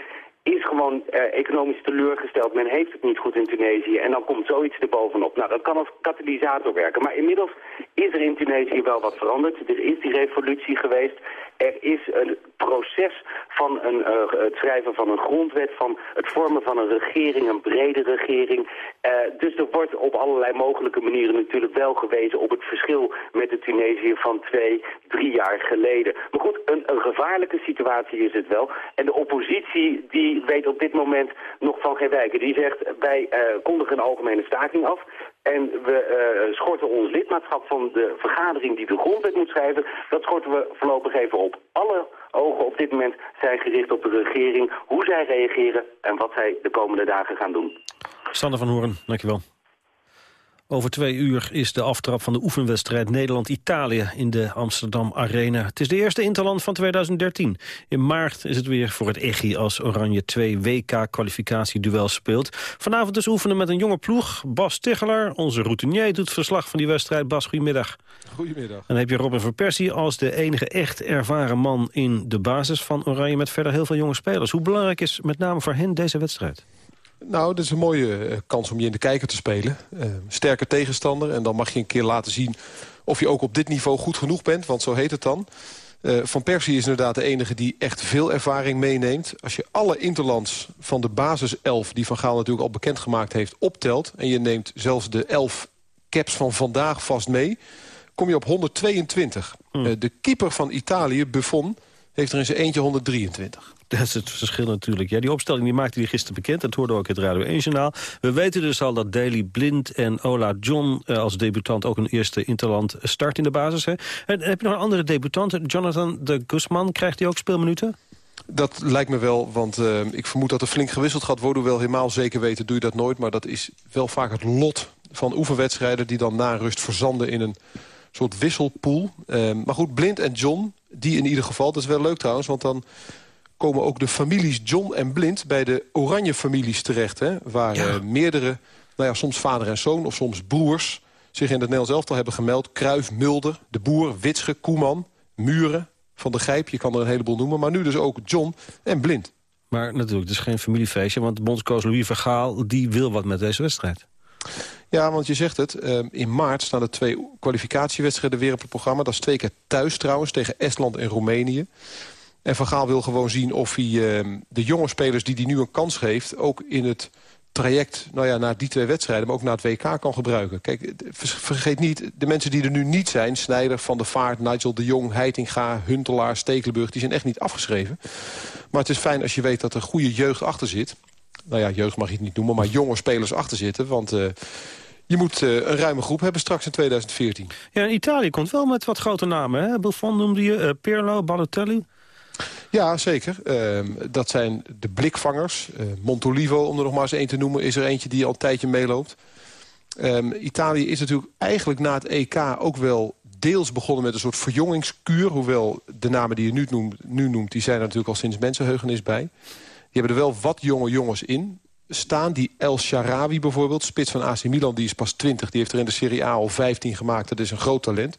is gewoon uh, economisch teleurgesteld. Men heeft het niet goed in Tunesië en dan komt zoiets erbovenop. Nou, dat kan als katalysator werken. Maar inmiddels is er in Tunesië wel wat veranderd. Er is die revolutie geweest. Er is een proces van een, uh, het schrijven van een grondwet, van het vormen van een regering, een brede regering. Uh, dus er wordt op allerlei mogelijke manieren natuurlijk wel gewezen op het verschil met de Tunesië van twee, drie jaar geleden. Maar goed, een, een gevaarlijke situatie is het wel. En de oppositie die weet op dit moment nog van geen wijken. Die zegt, wij uh, kondigen een algemene staking af. En we uh, schorten ons lidmaatschap van de vergadering die de grondwet moet schrijven. Dat schorten we voorlopig even op. Alle ogen op dit moment zijn gericht op de regering. Hoe zij reageren en wat zij de komende dagen gaan doen. Sander van Hoorn, dankjewel. Over twee uur is de aftrap van de oefenwedstrijd Nederland-Italië in de Amsterdam Arena. Het is de eerste interland van 2013. In maart is het weer voor het EGI als Oranje 2 WK-kwalificatieduel speelt. Vanavond dus oefenen met een jonge ploeg. Bas Tichelaar, onze routinier, doet verslag van die wedstrijd. Bas, goedemiddag. Goedemiddag. En dan heb je Robin van Persie als de enige echt ervaren man in de basis van Oranje... met verder heel veel jonge spelers. Hoe belangrijk is met name voor hen deze wedstrijd? Nou, dat is een mooie uh, kans om je in de kijker te spelen. Uh, sterke tegenstander. En dan mag je een keer laten zien of je ook op dit niveau goed genoeg bent. Want zo heet het dan. Uh, van Persie is inderdaad de enige die echt veel ervaring meeneemt. Als je alle interlands van de basiself... die Van Gaal natuurlijk al bekendgemaakt heeft, optelt... en je neemt zelfs de elf caps van vandaag vast mee... kom je op 122. Mm. de keeper van Italië, Buffon, heeft er in zijn eentje 123. Dat is het verschil natuurlijk. Ja, die opstelling die maakte hij gisteren bekend. Dat hoorde ook het Radio 1-journaal. We weten dus al dat Daley Blind en Ola John eh, als debutant... ook een eerste interland start in de basis. Hè? En heb je nog een andere debutant? Jonathan de Guzman, krijgt hij ook speelminuten? Dat lijkt me wel, want uh, ik vermoed dat er flink gewisseld gaat worden. Hoewel helemaal zeker weten doe je dat nooit. Maar dat is wel vaak het lot van oefenwedstrijden... die dan na rust verzanden in een soort wisselpool. Uh, maar goed, Blind en John, die in ieder geval... dat is wel leuk trouwens, want dan komen ook de families John en Blind bij de oranje families terecht. Hè, waar ja. uh, meerdere, nou ja, soms vader en zoon of soms broers... zich in het Nederlands elftal hebben gemeld. Kruif, Mulder, De Boer, Witsche, Koeman, Muren, Van de Gijp. Je kan er een heleboel noemen. Maar nu dus ook John en Blind. Maar natuurlijk, het is geen familiefeestje. Want bondscoach Louis Vergaal die wil wat met deze wedstrijd. Ja, want je zegt het. Uh, in maart staan er twee kwalificatiewedstrijden weer op het programma. Dat is twee keer thuis trouwens, tegen Estland en Roemenië. En Van Gaal wil gewoon zien of hij uh, de jonge spelers die hij nu een kans geeft... ook in het traject nou ja, naar die twee wedstrijden, maar ook naar het WK kan gebruiken. Kijk, vergeet niet, de mensen die er nu niet zijn... Snijder, Van der Vaart, Nigel de Jong, Heitinga, Huntelaar, Stekelenburg... die zijn echt niet afgeschreven. Maar het is fijn als je weet dat er goede jeugd achter zit. Nou ja, jeugd mag je het niet noemen, maar jonge spelers achter zitten. Want... Uh, je moet uh, een ruime groep hebben straks in 2014. Ja, Italië komt wel met wat grote namen. Hè? Buffon noemde je, uh, Pirlo, Balotelli. Ja, zeker. Uh, dat zijn de blikvangers. Uh, Montolivo, om er nog maar eens één te noemen... is er eentje die al een tijdje meeloopt. Um, Italië is natuurlijk eigenlijk na het EK ook wel deels begonnen met een soort verjongingskuur. Hoewel de namen die je nu noemt, nu noemt die zijn er natuurlijk al sinds mensenheugenis bij. Die hebben er wel wat jonge jongens in. staan. Die El Sharawi bijvoorbeeld, spits van AC Milan, die is pas 20. Die heeft er in de Serie A al 15 gemaakt. Dat is een groot talent.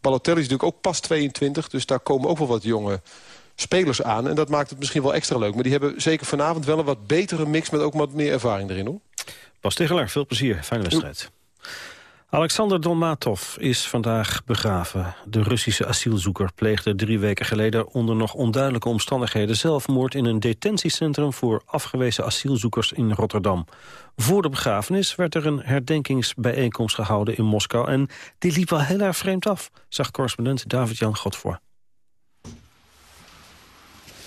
Balotelli is natuurlijk ook pas 22. Dus daar komen ook wel wat jonge spelers aan. En dat maakt het misschien wel extra leuk. Maar die hebben zeker vanavond wel een wat betere mix... met ook wat meer ervaring erin, hoor. Bas Tegeler, veel plezier. Fijne wedstrijd. Alexander Dolmatov is vandaag begraven. De Russische asielzoeker pleegde drie weken geleden... onder nog onduidelijke omstandigheden zelfmoord... in een detentiecentrum voor afgewezen asielzoekers in Rotterdam. Voor de begrafenis werd er een herdenkingsbijeenkomst gehouden in Moskou... en die liep wel heel erg vreemd af, zag correspondent David-Jan Godvoor.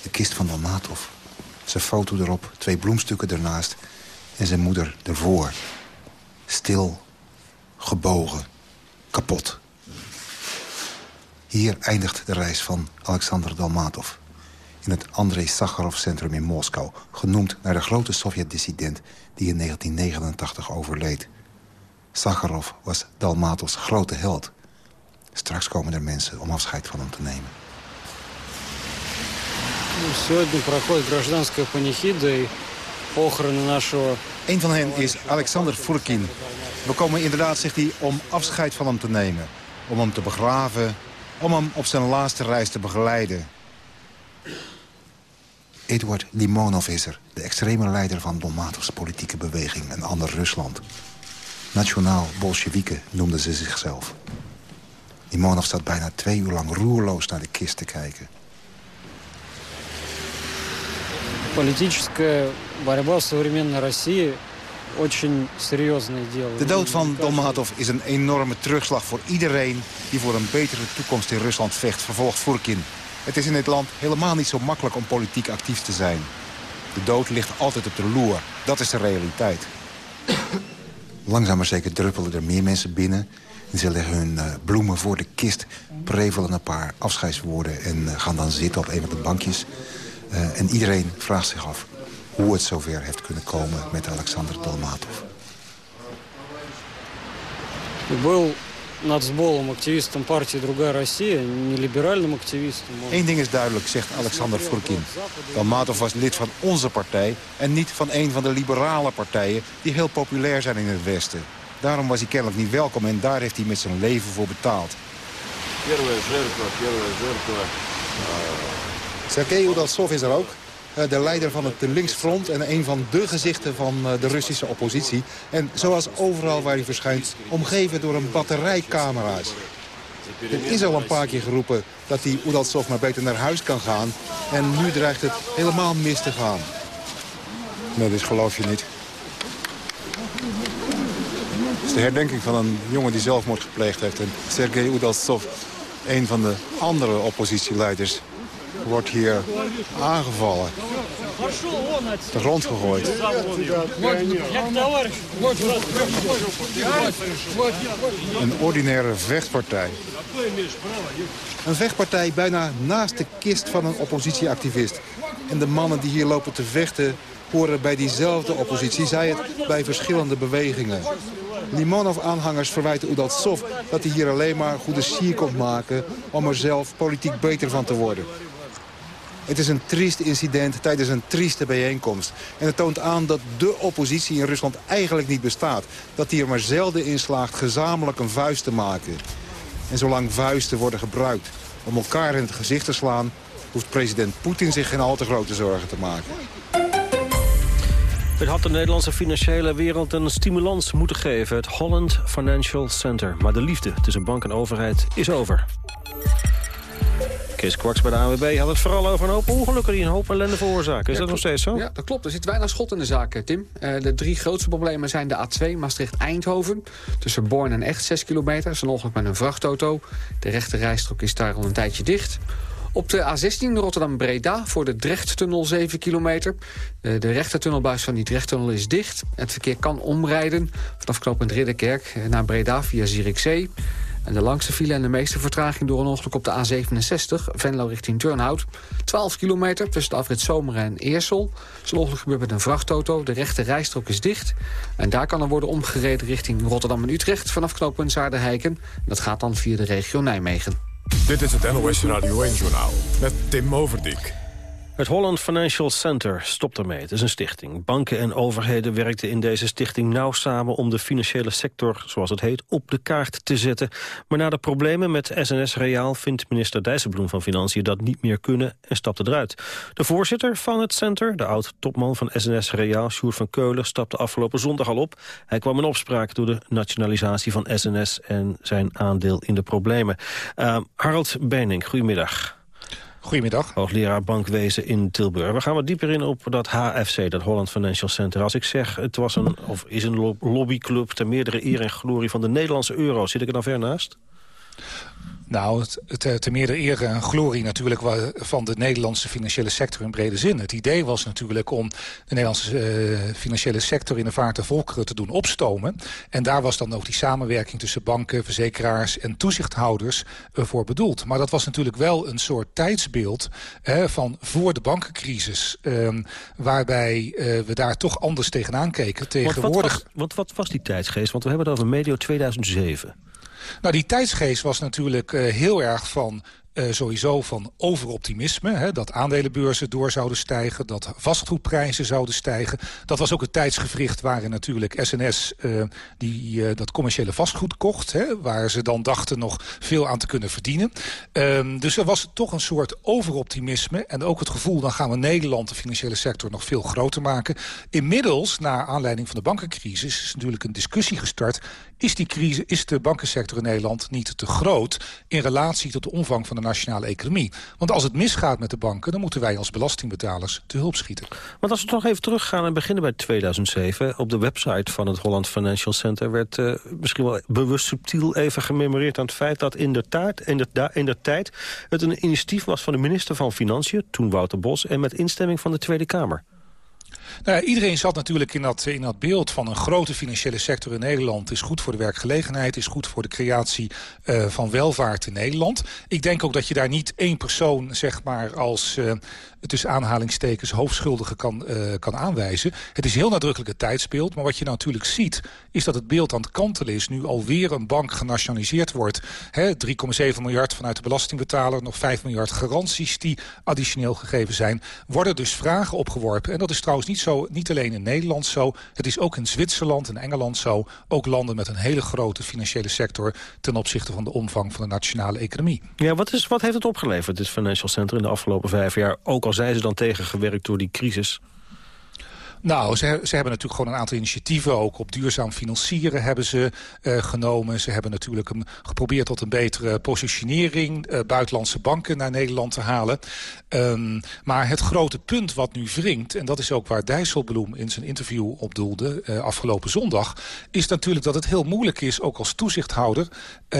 De kist van Dolmatov. Zijn foto erop, twee bloemstukken ernaast... en zijn moeder ervoor. Stil, gebogen, kapot. Hier eindigt de reis van Alexander Dolmatov. In het Andrei Sakharov Centrum in Moskou. Genoemd naar de grote Sovjet-dissident die in 1989 overleed. Sakharov was Dalmatovs grote held. Straks komen er mensen om afscheid van hem te nemen. Сегодня проходит гражданская панихида и похороны нашего... Een van hen is Alexander Furkin. We komen inderdaad, zegt hij, om afscheid van hem te nemen. Om hem te begraven, om hem op zijn laatste reis te begeleiden. Eduard Limonov is er, de extreme leider van Dolmatovs politieke beweging en ander Rusland. Nationaal Bolsjewieken noemden ze zichzelf. Limonov staat bijna twee uur lang roerloos naar de kist te kijken. Политическая борьба в современной России очень серьезное дело. De dood van Dolmatov is een enorme terugslag voor iedereen... die voor een betere toekomst in Rusland vecht, vervolgt Furkin. Het is in dit land helemaal niet zo makkelijk om politiek actief te zijn. De dood ligt altijd op de loer. Dat is de realiteit. Langzaam maar zeker druppelen er meer mensen binnen. En ze leggen hun uh, bloemen voor de kist, prevelen een paar afscheidswoorden... en uh, gaan dan zitten op een van de bankjes. Uh, en iedereen vraagt zich af hoe het zover heeft kunnen komen met Alexander Dolmatov. Был нацболом, активистом партии «Другая Россия», не либеральным активистом. Eén ding is duidelijk, zegt Alexander Furkin. Dolmatov was lid van onze partij en niet van een van de liberale partijen... die heel populair zijn in het Westen. Daarom was hij kennelijk niet welkom en daar heeft hij met zijn leven voor betaald. Sergei Udaltsov is er ook. De leider van het linksfront en een van de gezichten van de Russische oppositie. En zoals overal waar hij verschijnt, omgeven door een batterij camera's. Er is al een paar keer geroepen dat die Udaltsov maar beter naar huis kan gaan. En nu dreigt het helemaal mis te gaan. Nee, dat geloof je niet. Het is de herdenking van een jongen die zelfmoord gepleegd heeft. En Sergei Udaltsov, een van de andere oppositieleiders, wordt hier aangevallen. De gegooid. Een ordinaire vechtpartij. Een vechtpartij bijna naast de kist van een oppositieactivist. En de mannen die hier lopen te vechten horen bij diezelfde oppositie, zij het bij verschillende bewegingen. Limonov-aanhangers verwijten Udaltsov dat hij hier alleen maar goede sier komt maken... om er zelf politiek beter van te worden. Het is een triest incident tijdens een trieste bijeenkomst. En het toont aan dat de oppositie in Rusland eigenlijk niet bestaat. Dat die er maar zelden in slaagt gezamenlijk een vuist te maken. En zolang vuisten worden gebruikt om elkaar in het gezicht te slaan... hoeft president Poetin zich geen al te grote zorgen te maken. Het had de Nederlandse financiële wereld een stimulans moeten geven. Het Holland Financial Center. Maar de liefde tussen bank en overheid is over. Kees Kwaks bij de AWB had het vooral over een hoop ongelukken... die een hoop ellende veroorzaken. Is dat nog steeds zo? Ja, dat klopt. Er zit weinig schot in de zaak, Tim. Uh, de drie grootste problemen zijn de A2 Maastricht-Eindhoven. Tussen Born en Echt, 6 kilometer. Dat is een ongeluk met een vrachtauto. De rechte rijstrook is daar al een tijdje dicht. Op de A16 Rotterdam-Breda voor de Drechttunnel 7 kilometer. De, de rechtertunnelbuis van die Drechttunnel is dicht. Het verkeer kan omrijden vanaf knooppunt Ridderkerk naar Breda via Zierikzee. En de langste file en de meeste vertraging door een ongeluk op de A67... Venlo richting Turnhout. 12 kilometer tussen de Zomeren en Eersel. Zo'n ongeluk gebeurt met een vrachtauto. De rechte rijstrook is dicht. En daar kan er worden omgereden richting Rotterdam en Utrecht... vanaf knooppunt Zaardenheiken. Dat gaat dan via de regio Nijmegen. Dit is het NOS Radio 1-journaal met Tim Overdijk. Het Holland Financial Center stopt ermee. Het is een stichting. Banken en overheden werkten in deze stichting nauw samen... om de financiële sector, zoals het heet, op de kaart te zetten. Maar na de problemen met SNS Reaal... vindt minister Dijsselbloem van Financiën dat niet meer kunnen en stapte eruit. De voorzitter van het center, de oud-topman van SNS Reaal... Sjoerd van Keulen, stapte afgelopen zondag al op. Hij kwam in opspraak door de nationalisatie van SNS... en zijn aandeel in de problemen. Uh, Harald Benink, goedemiddag. Goedemiddag. Hoogleraar bankwezen in Tilburg. We gaan wat dieper in op dat HFC, dat Holland Financial Center. Als ik zeg, het was een, of is een lobbyclub... ter meerdere eer en glorie van de Nederlandse euro. Zit ik er dan ver naast? Nou, eh, te meerdere eer en glorie natuurlijk van de Nederlandse financiële sector in brede zin. Het idee was natuurlijk om de Nederlandse uh, financiële sector in de vaart der volkeren te doen opstomen. En daar was dan ook die samenwerking tussen banken, verzekeraars en toezichthouders uh, voor bedoeld. Maar dat was natuurlijk wel een soort tijdsbeeld van voor de bankencrisis. Ehm, waarbij we daar toch anders tegenaan keken. Tegenwoordig... Wat, wat, wat, wat was die tijdsgeest? Want we hebben het over medio 2007. Nou, die tijdsgeest was natuurlijk uh, heel erg van uh, sowieso van overoptimisme. Hè, dat aandelenbeurzen door zouden stijgen, dat vastgoedprijzen zouden stijgen. Dat was ook het tijdsgevricht waarin natuurlijk SNS uh, die, dat commerciële vastgoed kocht. Hè, waar ze dan dachten nog veel aan te kunnen verdienen. Um, dus er was toch een soort overoptimisme. En ook het gevoel, dan gaan we Nederland, de financiële sector, nog veel groter maken. Inmiddels, naar aanleiding van de bankencrisis, is natuurlijk een discussie gestart. Is, die crisis, is de bankensector in Nederland niet te groot in relatie tot de omvang van de nationale economie. Want als het misgaat met de banken, dan moeten wij als belastingbetalers te hulp schieten. Want als we toch even teruggaan en beginnen bij 2007... op de website van het Holland Financial Center... werd uh, misschien wel bewust subtiel even gememoreerd aan het feit... dat in de, taart, in, de, in de tijd het een initiatief was van de minister van Financiën... toen Wouter Bos, en met instemming van de Tweede Kamer. Nou ja, iedereen zat natuurlijk in dat, in dat beeld van een grote financiële sector in Nederland. Is goed voor de werkgelegenheid, is goed voor de creatie uh, van welvaart in Nederland. Ik denk ook dat je daar niet één persoon zeg maar, als uh, tussen aanhalingstekens hoofdschuldige kan, uh, kan aanwijzen. Het is heel nadrukkelijk het tijdsbeeld. Maar wat je natuurlijk ziet, is dat het beeld aan het kantelen is. Nu alweer een bank genationaliseerd wordt. 3,7 miljard vanuit de belastingbetaler. Nog 5 miljard garanties die additioneel gegeven zijn. Worden dus vragen opgeworpen. En dat is trouwens niet, zo, niet alleen in Nederland zo. Het is ook in Zwitserland en Engeland zo. Ook landen met een hele grote financiële sector... ten opzichte van de omvang van de nationale economie. Ja, wat, is, wat heeft het opgeleverd, dit Financial Center, in de afgelopen vijf jaar? Ook al zijn ze dan tegengewerkt door die crisis? Nou, ze, ze, hebben natuurlijk gewoon een aantal initiatieven. Ook op duurzaam financieren hebben ze uh, genomen. Ze hebben natuurlijk geprobeerd tot een betere positionering... Uh, buitenlandse banken naar Nederland te halen. Um, maar het grote punt wat nu wringt... en dat is ook waar Dijsselbloem in zijn interview op doelde uh, afgelopen zondag... is natuurlijk dat het heel moeilijk is, ook als toezichthouder...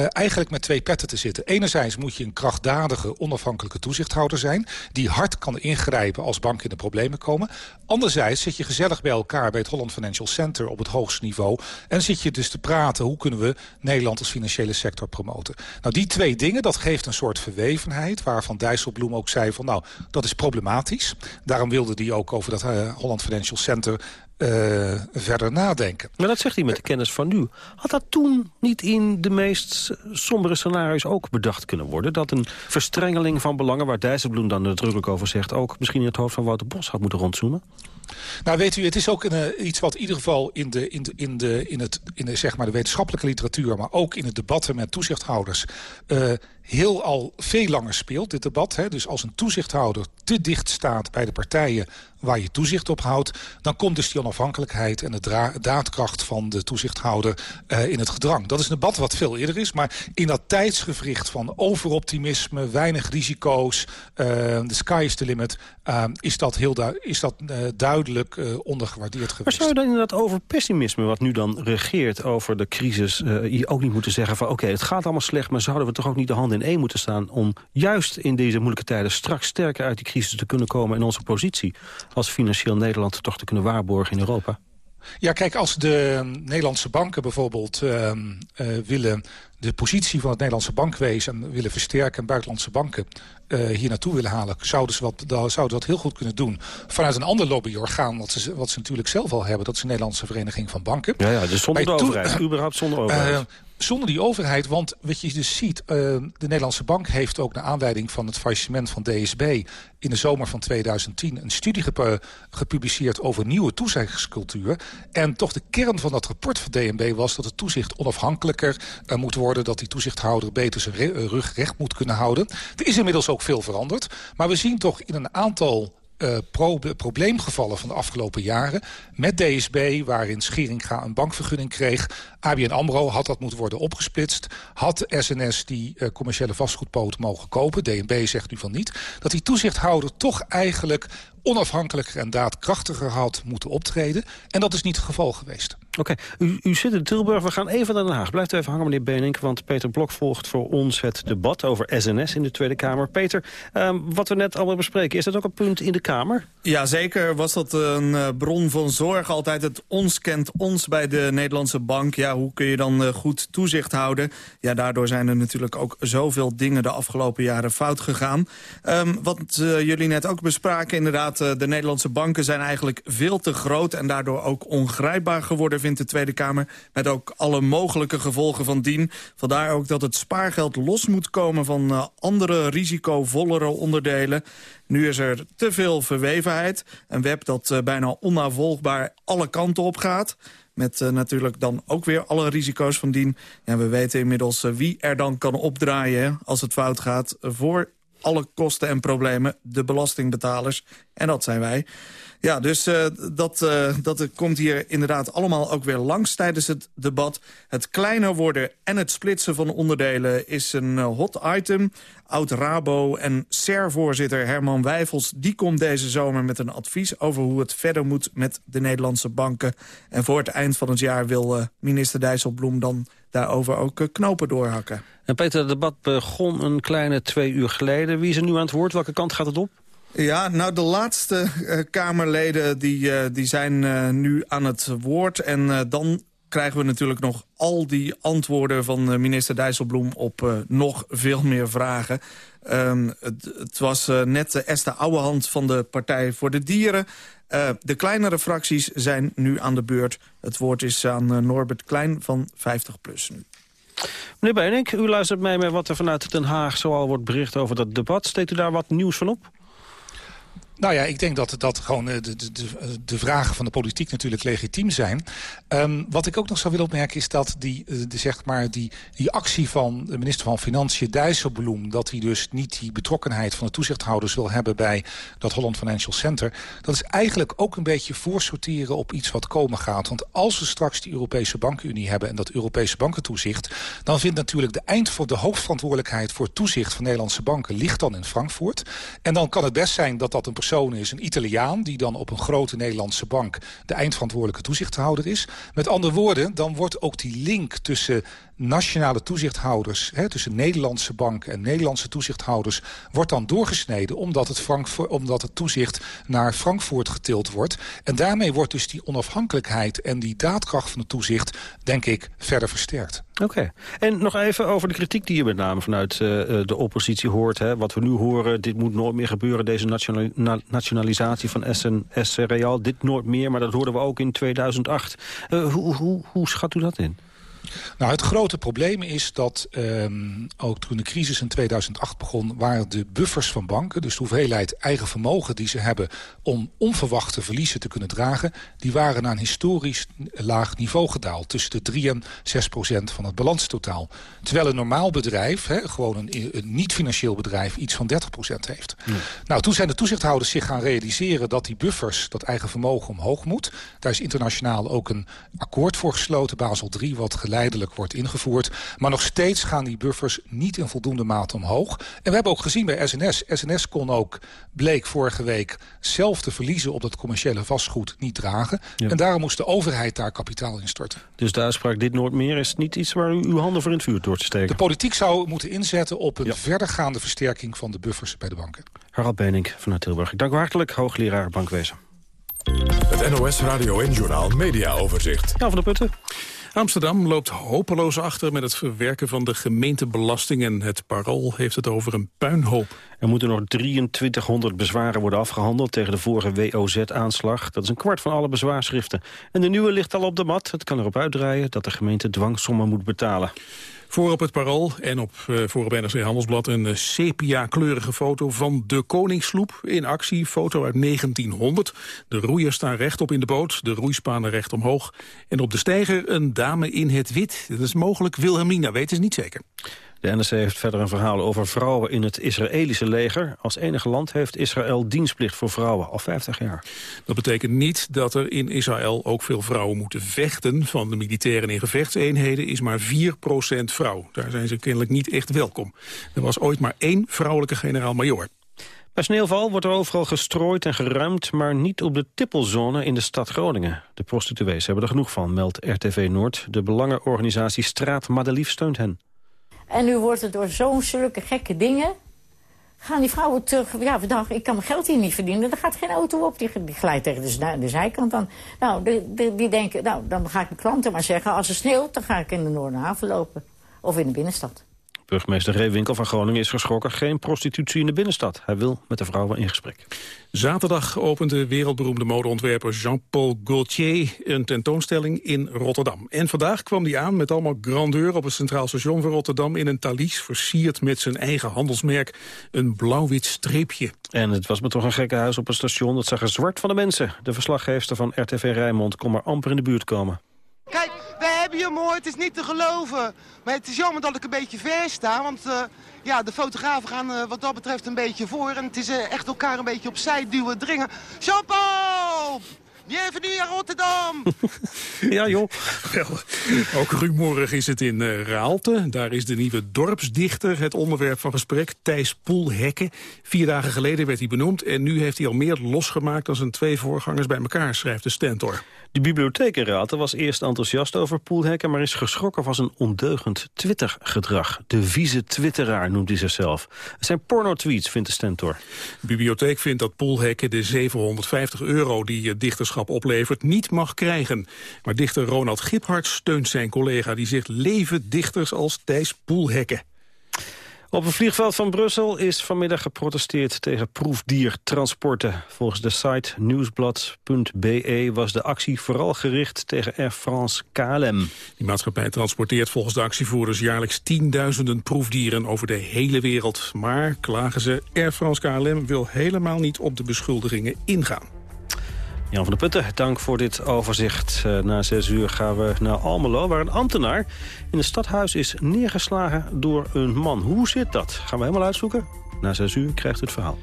eigenlijk met twee petten te zitten. Enerzijds moet je een krachtdadige, onafhankelijke toezichthouder zijn... die hard kan ingrijpen als banken in de problemen komen. Anderzijds zit je gezellig bij elkaar bij het Holland Financial Center op het hoogste niveau. En zit je dus te praten, hoe kunnen we Nederland als financiële sector promoten. Nou, die twee dingen, dat geeft een soort verwevenheid... waarvan Dijsselbloem ook zei van, nou, dat is problematisch. Daarom wilde hij ook over dat uh, Holland Financial Center uh, verder nadenken. Maar dat zegt hij met de kennis van nu. Had dat toen niet in de meest sombere scenario's ook bedacht kunnen worden? Dat een verstrengeling van belangen, waar Dijsselbloem dan nadrukkelijk over zegt... ook misschien in het hoofd van Wouter Bos had moeten rondzoomen? Nou, weet u, het is ook een, uh, iets wat in ieder geval in, de, in, de, in, de, in, het, in de, zeg maar de wetenschappelijke literatuur... maar ook in het debatten met toezichthouders... Uh, heel al veel langer speelt, dit debat. Hè? Dus als een toezichthouder te dicht staat bij de partijen waar je toezicht op houdt... dan komt dus die onafhankelijkheid en de daadkracht van de toezichthouder uh, in het gedrang. Dat is een debat wat veel eerder is, maar in dat tijdsgevricht van overoptimisme, weinig risico's, de sky is the limit, uh, is dat, heel is dat duidelijk ondergewaardeerd geweest. Maar zou je dan inderdaad over pessimisme, wat nu dan regeert over de crisis, je ook niet moeten zeggen van oké, het gaat allemaal slecht, maar zouden we toch ook niet de handen in één moeten staan om juist in deze moeilijke tijden straks sterker uit die crisis te kunnen komen in onze positie als financieel Nederland toch te kunnen waarborgen in Europa? Ja, kijk, als de Nederlandse banken bijvoorbeeld uh, uh, willen de positie van het Nederlandse bankwezen willen versterken... en buitenlandse banken uh, hier naartoe willen halen... Zouden ze, wat, zouden dat heel goed kunnen doen vanuit een ander lobbyorgaan... Wat ze, wat ze natuurlijk zelf al hebben. Dat is de Nederlandse Vereniging van Banken. Ja, ja dus zonder de overheid. überhaupt zonder overheid. Uh, zonder die overheid, want wat je dus ziet... Uh, de Nederlandse Bank heeft ook naar aanleiding van het faillissement van DSB... in de zomer van 2010 een studie gepubliceerd over nieuwe toezichtscultuur. En toch de kern van dat rapport van DNB was dat het toezicht onafhankelijker uh, moet worden... dat die toezichthouder beter zijn rug recht moet kunnen houden. Er is inmiddels ook veel veranderd. Maar we zien toch in een aantal pro probleemgevallen van de afgelopen jaren. Met DSB, waarin Scheringa een bankvergunning kreeg. ABN AMRO had dat moeten worden opgesplitst. Had SNS die uh, commerciële vastgoedpoot mogen kopen. DNB zegt nu van niet. Dat die toezichthouder toch eigenlijk onafhankelijker en daadkrachtiger had moeten optreden. En dat is niet het geval geweest. Oké, u, u, zit in Tilburg. We gaan even naar Den Haag. Blijft even hangen, meneer Benink, want Peter Blok volgt voor ons het debat over SNS in de Tweede Kamer. Peter, um, wat we net allemaal bespreken, is dat ook een punt in de Kamer? Ja, zeker was dat een uh, bron van zorg. Altijd het ons kent ons bij de Nederlandse bank. Ja, hoe kun je dan uh, goed toezicht houden? Ja, daardoor zijn er natuurlijk ook zoveel dingen de afgelopen jaren fout gegaan. Um, wat uh, jullie net ook bespraken, inderdaad, de Nederlandse banken zijn eigenlijk veel te groot en daardoor ook ongrijpbaar geworden vindt de Tweede Kamer... met ook alle mogelijke gevolgen van dien. Vandaar ook dat het spaargeld los moet komen van uh, andere risicovollere onderdelen. Nu is er te veel verwevenheid. Een web dat uh, bijna onnavolgbaar alle kanten op gaat. Met uh, natuurlijk dan ook weer alle risico's van dien. Ja, we weten inmiddels wie er dan kan opdraaien als het fout gaat... voor alle kosten en problemen, de belastingbetalers. En dat zijn wij. Ja, dus uh, dat, uh, dat komt hier inderdaad allemaal ook weer langs tijdens het debat. Het kleiner worden en het splitsen van onderdelen is een uh, hot item. Oud-Rabo en SER-voorzitter Herman Wijfels... die komt deze zomer met een advies over hoe het verder moet met de Nederlandse banken. En voor het eind van het jaar wil minister Dijsselbloem dan daarover ook knopen doorhakken. En Peter, het debat begon een kleine twee uur geleden. Wie is er nu aan het woord? Welke kant gaat het op? Ja, nou de laatste uh, Kamerleden die, uh, die zijn uh, nu aan het woord. En dan krijgen we natuurlijk nog al die antwoorden van minister Dijsselbloem... op nog veel meer vragen. Um, het, het, was net de Esther Ouwehand van de Partij voor de Dieren. de kleinere fracties zijn nu aan de beurt. Het woord is aan Norbert Klein van 50PLUS nu. Meneer Benink, u luistert mij met wat er vanuit Den Haag zoal wordt bericht over dat debat. Steekt u daar wat nieuws van op? Nou ja, ik denk dat, dat gewoon de, de, de, de vragen van de politiek natuurlijk legitiem zijn. Um, wat ik ook nog zou willen opmerken is dat die, de, zeg maar die, die actie van de minister van Financiën Dijsselbloem... dat hij dus niet die betrokkenheid van de toezichthouders wil hebben bij dat Holland Financial Center... dat is eigenlijk ook een beetje voorsorteren op iets wat komen gaat. Want als we straks die Europese bankenunie hebben en dat Europese bankentoezicht... dan vindt natuurlijk de eind voor de hoofdverantwoordelijkheid voor toezicht van Nederlandse banken ligt dan in Frankfurt. En dan kan het best zijn dat dat een is, een Italiaan... die dan op een grote Nederlandse bank de eindverantwoordelijke toezichthouder is. Met andere woorden, dan wordt ook die link tussen nationale toezichthouders... Hè, tussen Nederlandse banken en Nederlandse toezichthouders... wordt dan doorgesneden omdat het, Frankfurt, omdat het toezicht naar Frankfurt getild wordt. En daarmee wordt dus die onafhankelijkheid en die daadkracht van het toezicht... denk ik, verder versterkt. Oké. En nog even over de kritiek die je met name vanuit uh, de oppositie hoort. Hè. Wat we nu horen, dit moet nooit meer gebeuren, deze nationali nationalisatie van SNS Real. Dit nooit meer, maar dat hoorden we ook in 2008. Uh, hoe, hoe, hoe schat u dat in? Nou, het grote probleem is dat um, ook toen de crisis in 2008 begon... waren de buffers van banken, dus de hoeveelheid eigen vermogen die ze hebben... om onverwachte verliezen te kunnen dragen... die waren naar een historisch laag niveau gedaald. Tussen de 3 en 6 procent van het balanstotaal. Terwijl een normaal bedrijf, hè, gewoon een, een niet-financieel bedrijf... iets van 30 procent heeft. Nou, toen zijn de toezichthouders zich gaan realiseren... dat die buffers, dat eigen vermogen omhoog moet. Daar is internationaal ook een akkoord voor gesloten, Basel 3... wat geleidelijk wordt ingevoerd. Maar nog steeds gaan die buffers niet in voldoende mate omhoog. En we hebben ook gezien bij SNS. SNS kon ook, bleek vorige week, zelf de verliezen op dat commerciële vastgoed niet dragen. Ja. En daarom moest de overheid daar kapitaal in storten. Dus de uitspraak dit nooit meer is niet iets waar u uw handen voor in het vuur door te steken? De politiek zou moeten inzetten op een ja. verdergaande versterking van de buffers bij de banken. Harald Benink vanuit Tilburg. Ik dank u hartelijk, hoogleraar bankwesen. Het NOS Radio en Journaal Media Overzicht. Ja, van de Putten. Amsterdam loopt hopeloos achter met het verwerken van de gemeentebelastingen. Het parool heeft het over een puinhoop. Er moeten nog 2300 bezwaren worden afgehandeld tegen de vorige WOZ-aanslag. Dat is een kwart van alle bezwaarschriften. En de nieuwe ligt al op de mat. Het kan erop uitdraaien dat de gemeente dwangsommen moet betalen. Voor op het Parool en op uh, voor NRC Handelsblad een uh, sepia-kleurige foto van de Koningssloep in actie. Foto uit 1900. De roeiers staan rechtop in de boot, de roeispanen recht omhoog. En op de steiger een dame in het wit. Dat is mogelijk Wilhelmina, weten ze niet zeker. De NRC heeft verder een verhaal over vrouwen in het Israëlische leger. Als enige land heeft Israël dienstplicht voor vrouwen, al 50 jaar. Dat betekent niet dat er in Israël ook veel vrouwen moeten vechten. Van de militairen in gevechtseenheden is maar 4% vrouw. Daar zijn ze kennelijk niet echt welkom. Er was ooit maar één vrouwelijke generaal-majoor. Bij sneeuwval wordt er overal gestrooid en geruimd... maar niet op de tippelzone in de stad Groningen. De prostituees hebben er genoeg van, meldt RTV Noord. De belangenorganisatie Straat Madelief steunt hen. En nu wordt het door zo'n zulke gekke dingen... gaan die vrouwen terug... Ja, vandaag, ik kan mijn geld hier niet verdienen. Er gaat geen auto op, die, glijdt tegen de, de zijkant dan. Nou, de, die denken, nou, dan ga ik mijn klanten maar zeggen... als het sneeuwt, dan ga ik in de Noorderhaven lopen. Of in de binnenstad. Burgemeester Reewinkel van Groningen is geschrokken. Geen prostitutie in de binnenstad. Hij wil met de vrouwen in gesprek. Zaterdag opent de wereldberoemde modeontwerper Jean-Paul Gaultier een tentoonstelling in Rotterdam. En vandaag kwam hij aan met allemaal grandeur op het Centraal Station van Rotterdam... in een talies versierd met zijn eigen handelsmerk, een blauw-wit streepje. En het was me toch een gekke huis op het station. Dat zag er zwart van de mensen. De verslaggever van RTV Rijnmond kon maar amper in de buurt komen. Kijk, we hebben je mooi, het is niet te geloven. Maar het is jammer dat ik een beetje ver sta, want uh, ja, de fotografen gaan uh, wat dat betreft een beetje voor. En het is uh, echt elkaar een beetje opzij duwen, dringen. Jean-Paul! Bienvenue à Rotterdam! ja, joh. Wel, ook rumoerig is het in uh, Raalte. Daar is de nieuwe dorpsdichter het onderwerp van gesprek. Thijs Poelhekke. Vier dagen geleden werd hij benoemd. En nu heeft hij al meer losgemaakt dan zijn twee voorgangers bij elkaar, schrijft de Stentor. De bibliotheek in Raalte was eerst enthousiast over Poelhekke... maar is geschrokken van zijn ondeugend Twitter-gedrag. De vieze twitteraar noemt hij zichzelf. Het zijn porno-tweets, vindt de Stentor. De bibliotheek vindt dat Poelhekke de 750 euro die oplevert... niet mag krijgen. Maar dichter Ronald Giphart steunt zijn collega. Die zegt leven dichters als Thijs Poelhekke. Op het vliegveld van Brussel is vanmiddag geprotesteerd tegen proefdiertransporten. Volgens de site nieuwsblad.be was de actie vooral gericht tegen Air France KLM. Die maatschappij transporteert volgens de actievoerders jaarlijks tienduizenden proefdieren over de hele wereld. Maar, klagen ze, Air France KLM wil helemaal niet op de beschuldigingen ingaan. Jan van der Putten, dank voor dit overzicht. Uh, na zes uur gaan we naar Almelo, waar een ambtenaar in het stadhuis is neergeslagen door een man. Hoe zit dat? Gaan we helemaal uitzoeken? Na zes uur krijgt u het verhaal.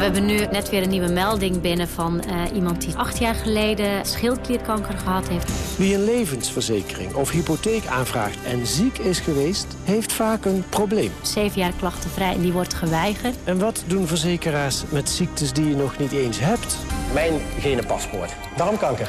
We hebben nu net weer een nieuwe melding binnen van uh, iemand die acht jaar geleden schildklierkanker gehad heeft. Wie een levensverzekering of hypotheek aanvraagt en ziek is geweest, heeft vaak een probleem. Zeven jaar klachtenvrij en die wordt geweigerd. En wat doen verzekeraars met ziektes die je nog niet eens hebt? Mijn genenpaspoort. Darmkanker.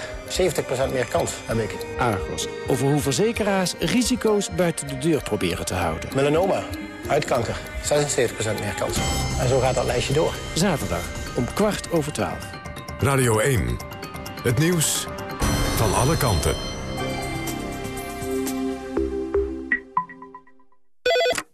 70% meer kans heb ik. Argos. Over hoe verzekeraars risico's buiten de deur proberen te houden. Melanoma. Huidkanker. 76% meer kans. En zo gaat dat lijstje door. Zaterdag om kwart over twaalf. Radio 1. Het nieuws van alle kanten.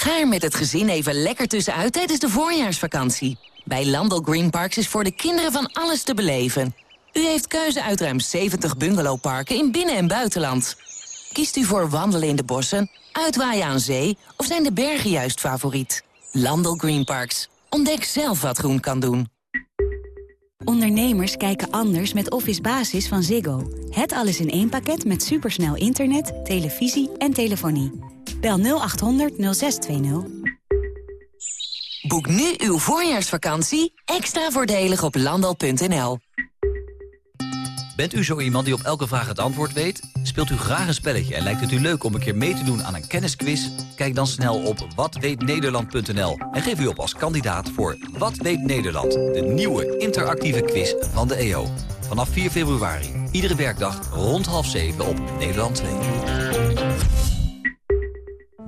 Ga er met het gezin even lekker tussenuit tijdens de voorjaarsvakantie. Bij Landel Green Parks is voor de kinderen van alles te beleven. U heeft keuze uit ruim 70 bungalowparken in binnen- en buitenland. Kiest u voor wandelen in de bossen, uitwaaien aan zee... of zijn de bergen juist favoriet? Landel Green Parks. Ontdek zelf wat groen kan doen. Ondernemers kijken anders met Office Basis van Ziggo. Het alles in één pakket met supersnel internet, televisie en telefonie. Bel 0800 0620. Boek nu uw voorjaarsvakantie extra voordelig op landal.nl. Bent u zo iemand die op elke vraag het antwoord weet? Speelt u graag een spelletje en lijkt het u leuk om een keer mee te doen aan een kennisquiz? Kijk dan snel op watweetnederland.nl en geef u op als kandidaat voor Wat weet Nederland? De nieuwe interactieve quiz van de EO. Vanaf 4 februari, iedere werkdag rond half 7 op Nederland 2.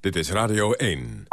Dit is Radio 1.